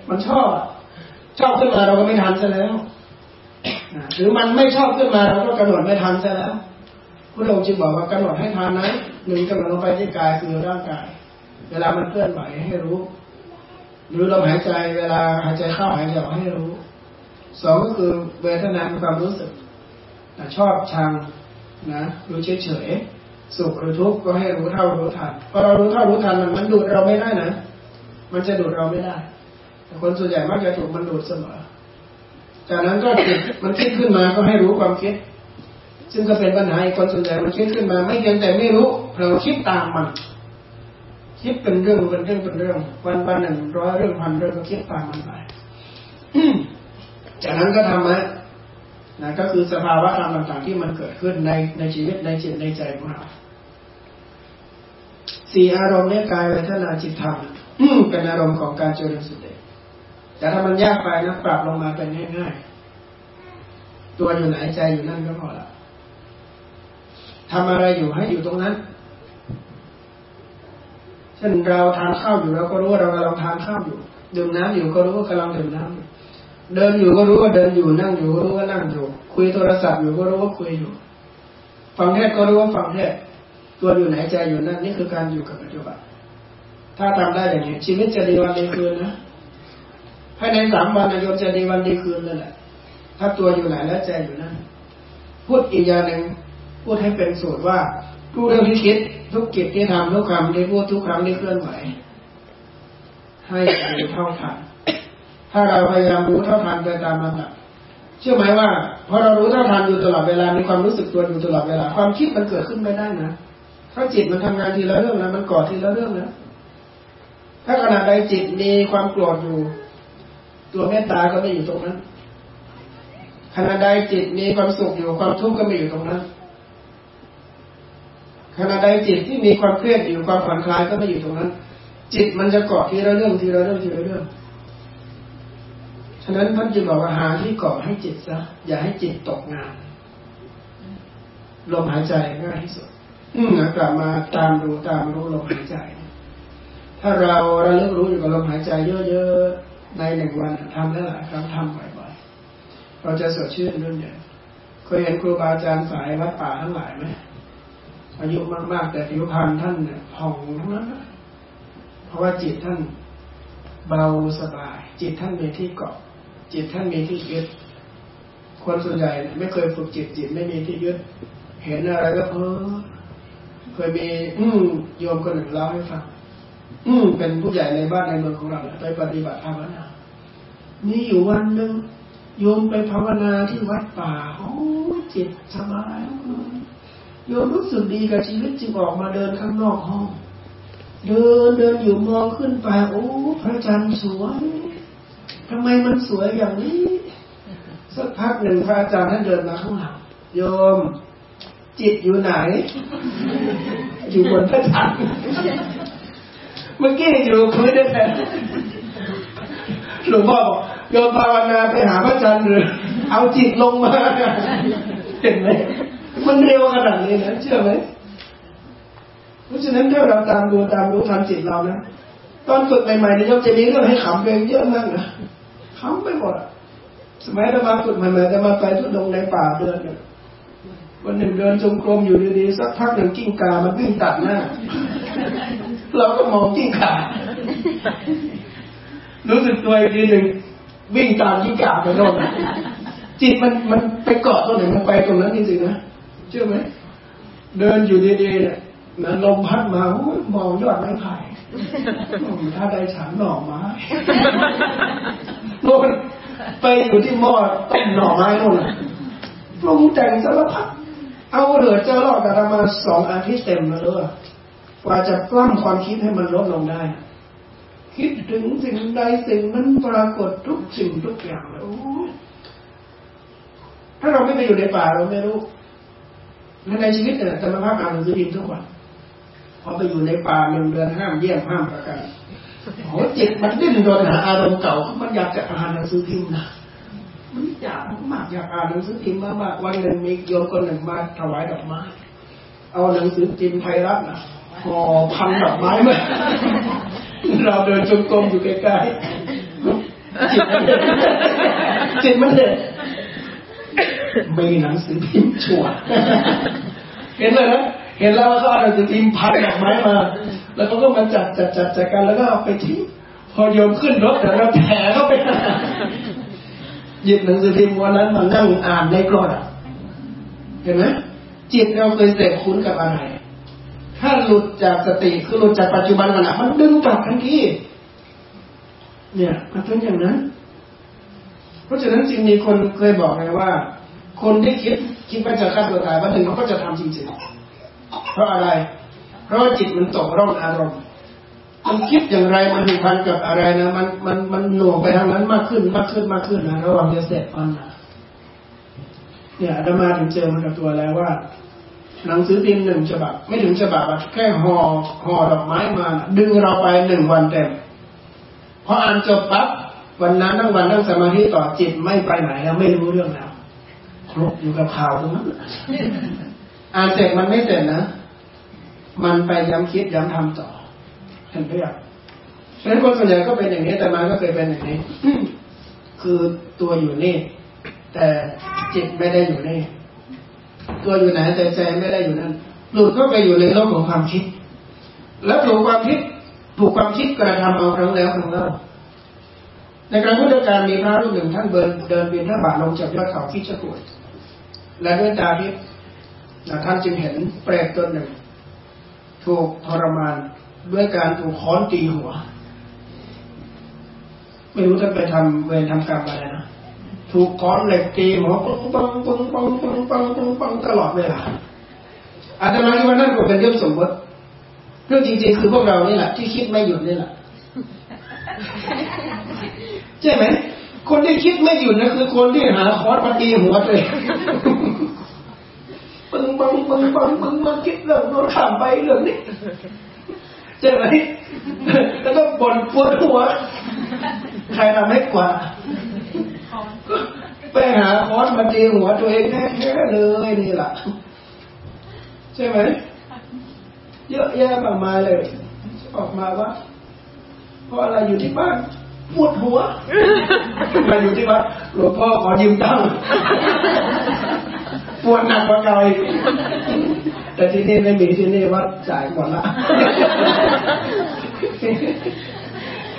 มันชอบชอบขึ้นมาเราก็ไม่ทันซะแล้วหรือมันไม่ชอบขึ้นมาเราก็กำหนดไม่ทันซะแล้วพระองค์จึงบอกว่ากำหนดให้ทันนะหนึ่งกำหนดลงไปที่กายคือร่างกาย เวลามันเคลื่อนไหวให้รู้ หรือลมหายใจเวลาหายใจเข้าหายใจออกให้รู้ สองก็คือเวทนาความรู้สึกชอบชังนะรู้เฉยเฉยสุขหรือทุกข์ก็ให้รู้เท่ารู้ทันพอเรารู้เท่ารู้ทันมันมันดูดเราไม่ได้นะมันจะดูดเราไม่ได้ แต่คนส่วนใหญ่มักจะถูกมันดูดเสมอจากนั้นก็จิตมันคิดขึ้นมาก็ให้รู้ความคิด ซึ่งก็เป็นปัญหาคนส่วนใหญ่มันคิดขึ้นมา ไม่เพียงแต่ไม่รู้ เราคิดตามมัน คิดเป็นเรื่องเป็นเรื่องเป็นเรื่อง วันวันหนึ่งร้อยเรื่องพันเรื่องก็คิดตามมันไป จากนั้นก็ทำนะนะก็คือสภาวะธรรมต่างๆ ที่มันเกิดขึ้นในในชีวิตในจิตในใจของเราสี่อารมณ์เนี่ยกายเวทนาจิตธรรมเป็นอารมณ์ของการเจริญสติแต่ถ้ามันยากไปนะปรับลงมาเป็นง่ายๆ ตัวอยู่ไหนใจอยู่นั่นก็พอละทำอะไรอยู่ให้อยู่ตรงนั้นเช่นเราทานข้าวอยู่เราก็รู้ว่าเรากำลังทานข้าวอยู่ดื่มน้ำอยู่ก็รู้ว่ากำลังดื่มน้ำอยู่ เดินอยู่ก็รู้ว่าเดินอยู่นั่งอยู่ก็รู้ว่านั่งอยู่ คุยโทรศัพท์อยู่ก็รู้ว่าคุยอยู่ ฟังเทศก็รู้ว่าฟังเทศตัวอยู่ไหนใจอยู่นั่นนี่คือการอยู่กับปัจจุบันถ้าทำได้อย่างนี้ชีวิตจะดีวันดีคืนนะภายในสามวันโยมจะดีวันดีคืนเลยแหละถ้าตัวอยู่ไหนแล้วใจอยู่นั่นพูดอีกอย่างหนึ่งพูดให้เป็นสูตรว่าทุกเรื่องที่คิดทุกกิจที่ทำทุกคำที่พูดทุกครั้งที่เคลื่อนไหวให้รู้เท่าทัน ถ้าเราพยายามรู้เท่าทันไปตามลำดับเชื่อไหมว่าพอเรารู้เท่าทันอยู่ตลอดเวลา มีความรู้สึกตัวอยู่ตลอดเวลา ความคิดมันเกิดขึ้นไม่ได้นะถ้าจิตมันทำงานทีละเรื่องนะมันก่อทีละเรื่องนะถ้าขณะใดจิตมีความโกรธอยู่ ตัวเมตตาก็ไม่อยู่ตรงนั้นขณะใดจิตมีความสุขอยู่ความทุกข์ก็ไม่อยู่ตรงนั้นขณะใดจิตที่มีความเครียดอยู่ความผ่อนคลายก็ไม่อยู่ตรงนั้น จิตมันจะเกาะทีละเรื่องทีละเรื่องทีละเรื่อง ฉะนั้นท่านจึงบอกว่าหาที่เกาะให้จิตซะอย่าให้จิตตกงานลมหายใจง่ายที่สุดอืกลับมาตามรู้ตามรู้ลมหายใจ ถ้าเราระลึกรู้อยู่กับลมหายใจเยอะๆในหนึ่งวันทำได้หลายครั้งทำบ่อยๆเราจะสดชื่นรุ่นใหญ่เคยเห็นครูบาอาจารย์สายวัดป่าทั้งหลายไหมอายุมากๆ แต่ผิวพรรณท่านเนี่ยผ่องทั้งนั้นเพราะว่าจิตท่านเบาสบาย จิตท่านมีที่เกาะ จิตท่านมีที่ยึด คนส่วนใหญ่ไม่เคยฝึกจิตจิตไม่มีที่ยึด เห็นอะไรก็เออเคยมี อืมโยมคนหนึ่งเล่าให้ฟังอืมเป็นผู้ใหญ่ในบ้านในเมืองของเราไปปฏิบัติภาวนานี่อยู่วันหนึ่งโยมไปภาวนาที่วัดป่าโอ้จิตสบายโยมรู้สึกดีกับชีวิตจึงออกมาเดินข้างนอกห้อง เดินเดินอยู่มองขึ้นไปโอ้พระจันทร์สวย ทำไมมันสวยอย่างนี้ สักพักหนึ่งพระอาจารย์ท่านเดินมาข้างหลังโยม จิตอยู่ไหน อยู่บนพระจันทร์เมื่อกี้อยู่พื้นได้แต่หลวงพ่อบอกโยมภาวนาไปหาพระจันทร์เลยเอาจิตลงมาเห็นไหมมันเร็วขนาดนี้นะเชื่อไหมเพราะฉะนั้นถ้าเราตามดูตามรู้ทำจิตเรานะตอนฝึกใหม่ๆในยกจะมีเรื่องให้ขำเองเยอะมากนะ ขำไปหมดสมัยเรามาฝึกใหม่ๆจะมาไปทุดงในป่าเดินเนี่ยวันหนึ่งเดินจงกรมอยู่ดีๆสักพักหนึ่งกิ้งกามันวิ่งตัดหน้า เราก็มองกิ้งกา รู้สึกตัวอีกทีหนึ่งวิ่งตามกิ้งกาไปโน่นจิตมันมันไปเกาะตรงไหนมันไปตรงนั้นจริงๆนะเชื่อไหมเดินอยู่ดีๆเนี่ยนะลมพัดมาโอ้ยมองยอดไม้ไผ่ถ้าได้ฉันหน่อไม้ น่นไปอยู่ที่หม้อต้มหน่อไม้โน่นปรุงแต่งสารพัดเอาเหลือจ้ารอดกันมาสองอาทิตย์เต็มมาเลยกว่าจะกล้ำความคิดให้มันลดลงได้ คิดถึงสิ่งใดสิ่งนั้นปรากฏทุกสิ่งทุกอย่างแล้วถ้าเราไม่ไปอยู่ในป่าเราไม่รู้ในชีวิตเนี่ยจะมาพักอ่านหนังสือพิมพ์ทุกวันพอไปอยู่ในป่าหนึ่งเดือนห้ามเยี่ยมห้ามประกัน โหจิตมันดิ้นรนหาอารมณ์เก่า มันอยากจะอ่านหนังสือพิมพ์นะมันอยากมากอยากอ่านหนังสือพิมพ์มากๆวันหนึ่งมีโยมคนหนึ่งมาถวายดอกไม้เอาหนังสือพิมพ์ไทยรัฐนะห่อพันดอกไม้มาเราเดินจงกรมอยู่ใกล้ๆจิตมันเด็ดมีหนังสือพิมพ์ชัวเห็นเลยนะ เห็นแล้วเขาเอาหนังสือพิมพ์พันดอกไม้มา แล้วเขาก็มาจัดจัดจัดจัดกันแล้วก็เอาไปทิ้งพอโยมขึ้นรถแต่เราแผลเข้าไปหยิบหนังสือพิมพ์วันนั้นมานั่งอ่านในกรดเห็นไหมจิตเราเคยเสพคุ้นกับอะไร ถ้าหลุดจากสติคือหลุดจากปัจจุบันขณะมันดึงกลับทันทีเนี่ยมันเป็นอย่างนั้น เพราะฉะนั้นจึงมีคนเคยบอกไงว่า คนที่คิดคิดว่าจะฆ่าตัวตายวันหนึ่งเขาก็จะทำจริงๆ เพราะอะไร เพราะจิตมันตกร่องอารมณ์ มันคิดอย่างไรมันผูกพันกับอะไรนะมันมันมันหน่วงไปทางนั้นมากขึ้นมากขึ้นมากขึ้นนะระหว่างจะเสร็จปันนะเนี่ยอาตมาถึงเจอมันกับตัวแล้วว่า หนังสือพิมพ์หนึ่งฉบับ ไม่ถึงฉบับแค่ห่อห่อดอกไม้มา ดึงเราไปหนึ่งวันเต็มพออ่านจบปั๊บวันนั้นทั้งวันทั้งสมาธิต่อจิตไม่ไปไหนแล้วไม่รู้เรื่องแล้วครบอยู่กับข่าวตรงนั้น อ่านเสร็จมันไม่เสร็จนะ มันไปย้ำคิดย้ำทำต่อเห็นไหมอะฉะนั้นคนส่วนใหญ่ก็เป็นอย่างนี้ แต่มาก็เคยเป็นอย่างนี้ คือตัวอยู่นี่ แต่จิตไม่ได้อยู่นี่ ตัวอยู่ไหนแต่ใจไม่ได้อยู่นั่นหลุดเข้าไปอยู่ในโลกของความคิด แล้วถูกความคิดถูกความคิดกระทำเอาครั้งแล้วครั้งเล่าในการพุทธการมีพระรูปหนึ่งท่านเดินเดินบินท่าบาทลงจากยอดเขาพิชกุฎและด้วยตาทิพย์ ท่านจึงเห็นเปรตตัวหนึ่ง ถูกทรมานด้วยการถูกค้อนตีหัว ไม่รู้ท่านไปทำเวรทำกรรมอะไรนะถูกค้อนเหล็กตีหัวปังปังปังปังปังปังปังปังตลอดเวลาอาจจะมาที่วันนั้นก็เป็นเรื่องสมมติเรื่องจริงๆคือพวกเรานี่แหละที่คิดไม่หยุดนี่แหละใช่ไหมคนที่คิดไม่หยุดนะคือคนที่หาคอร์สมาตีหัวเลย ปึงปังปึงปังปึงมาคิดเรื่องโน้นข้ามไปเรื่องนี้ใช่ไหมแล้วก็บ่นปวดหัว ใครทำให้กว่าไปหาคอสมาตีหัวตัวเองแน่ๆเลยนี่แหละใช่ไหมเยอะแยะมากมายเลย ออกมาว่าเพราะอะไรอยู่ที่บ้านปวดหัวมาอยู่ที่วัดหลวงพ่อขอยืมตังค์ ปวดหนักกว่าเก่าอีกแต่ที่นี่ไม่มีที่นี่วัดจ่ายก่อนละ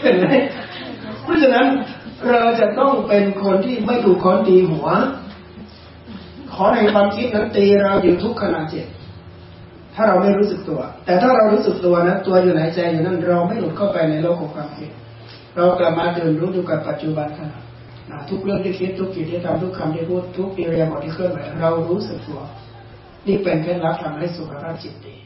เห็นไหมเพราะฉะนั้นเราจะต้องเป็นคนที่ไม่ถูกคอนตีหัว ขอในความคิดนั้นตีเราอยู่ทุกขณะจิตถ้าเราไม่รู้สึกตัว แต่ถ้าเรารู้สึกตัวนะตัวอยู่ไหนใจอยู่นั่นเราไม่หลุดเข้าไปในโลกของความคิด เรากลับมาเดินรู้อยู่กับปัจจุบันขณะ ทุกเรื่องที่คิดทุกกิจที่ทำทุกคำที่พูดทุกอิเรียบทที่เคลื่อนไหวเรารู้สึกตัว นี่เป็นเคล็ดลับทำให้สุขภาพจิตดี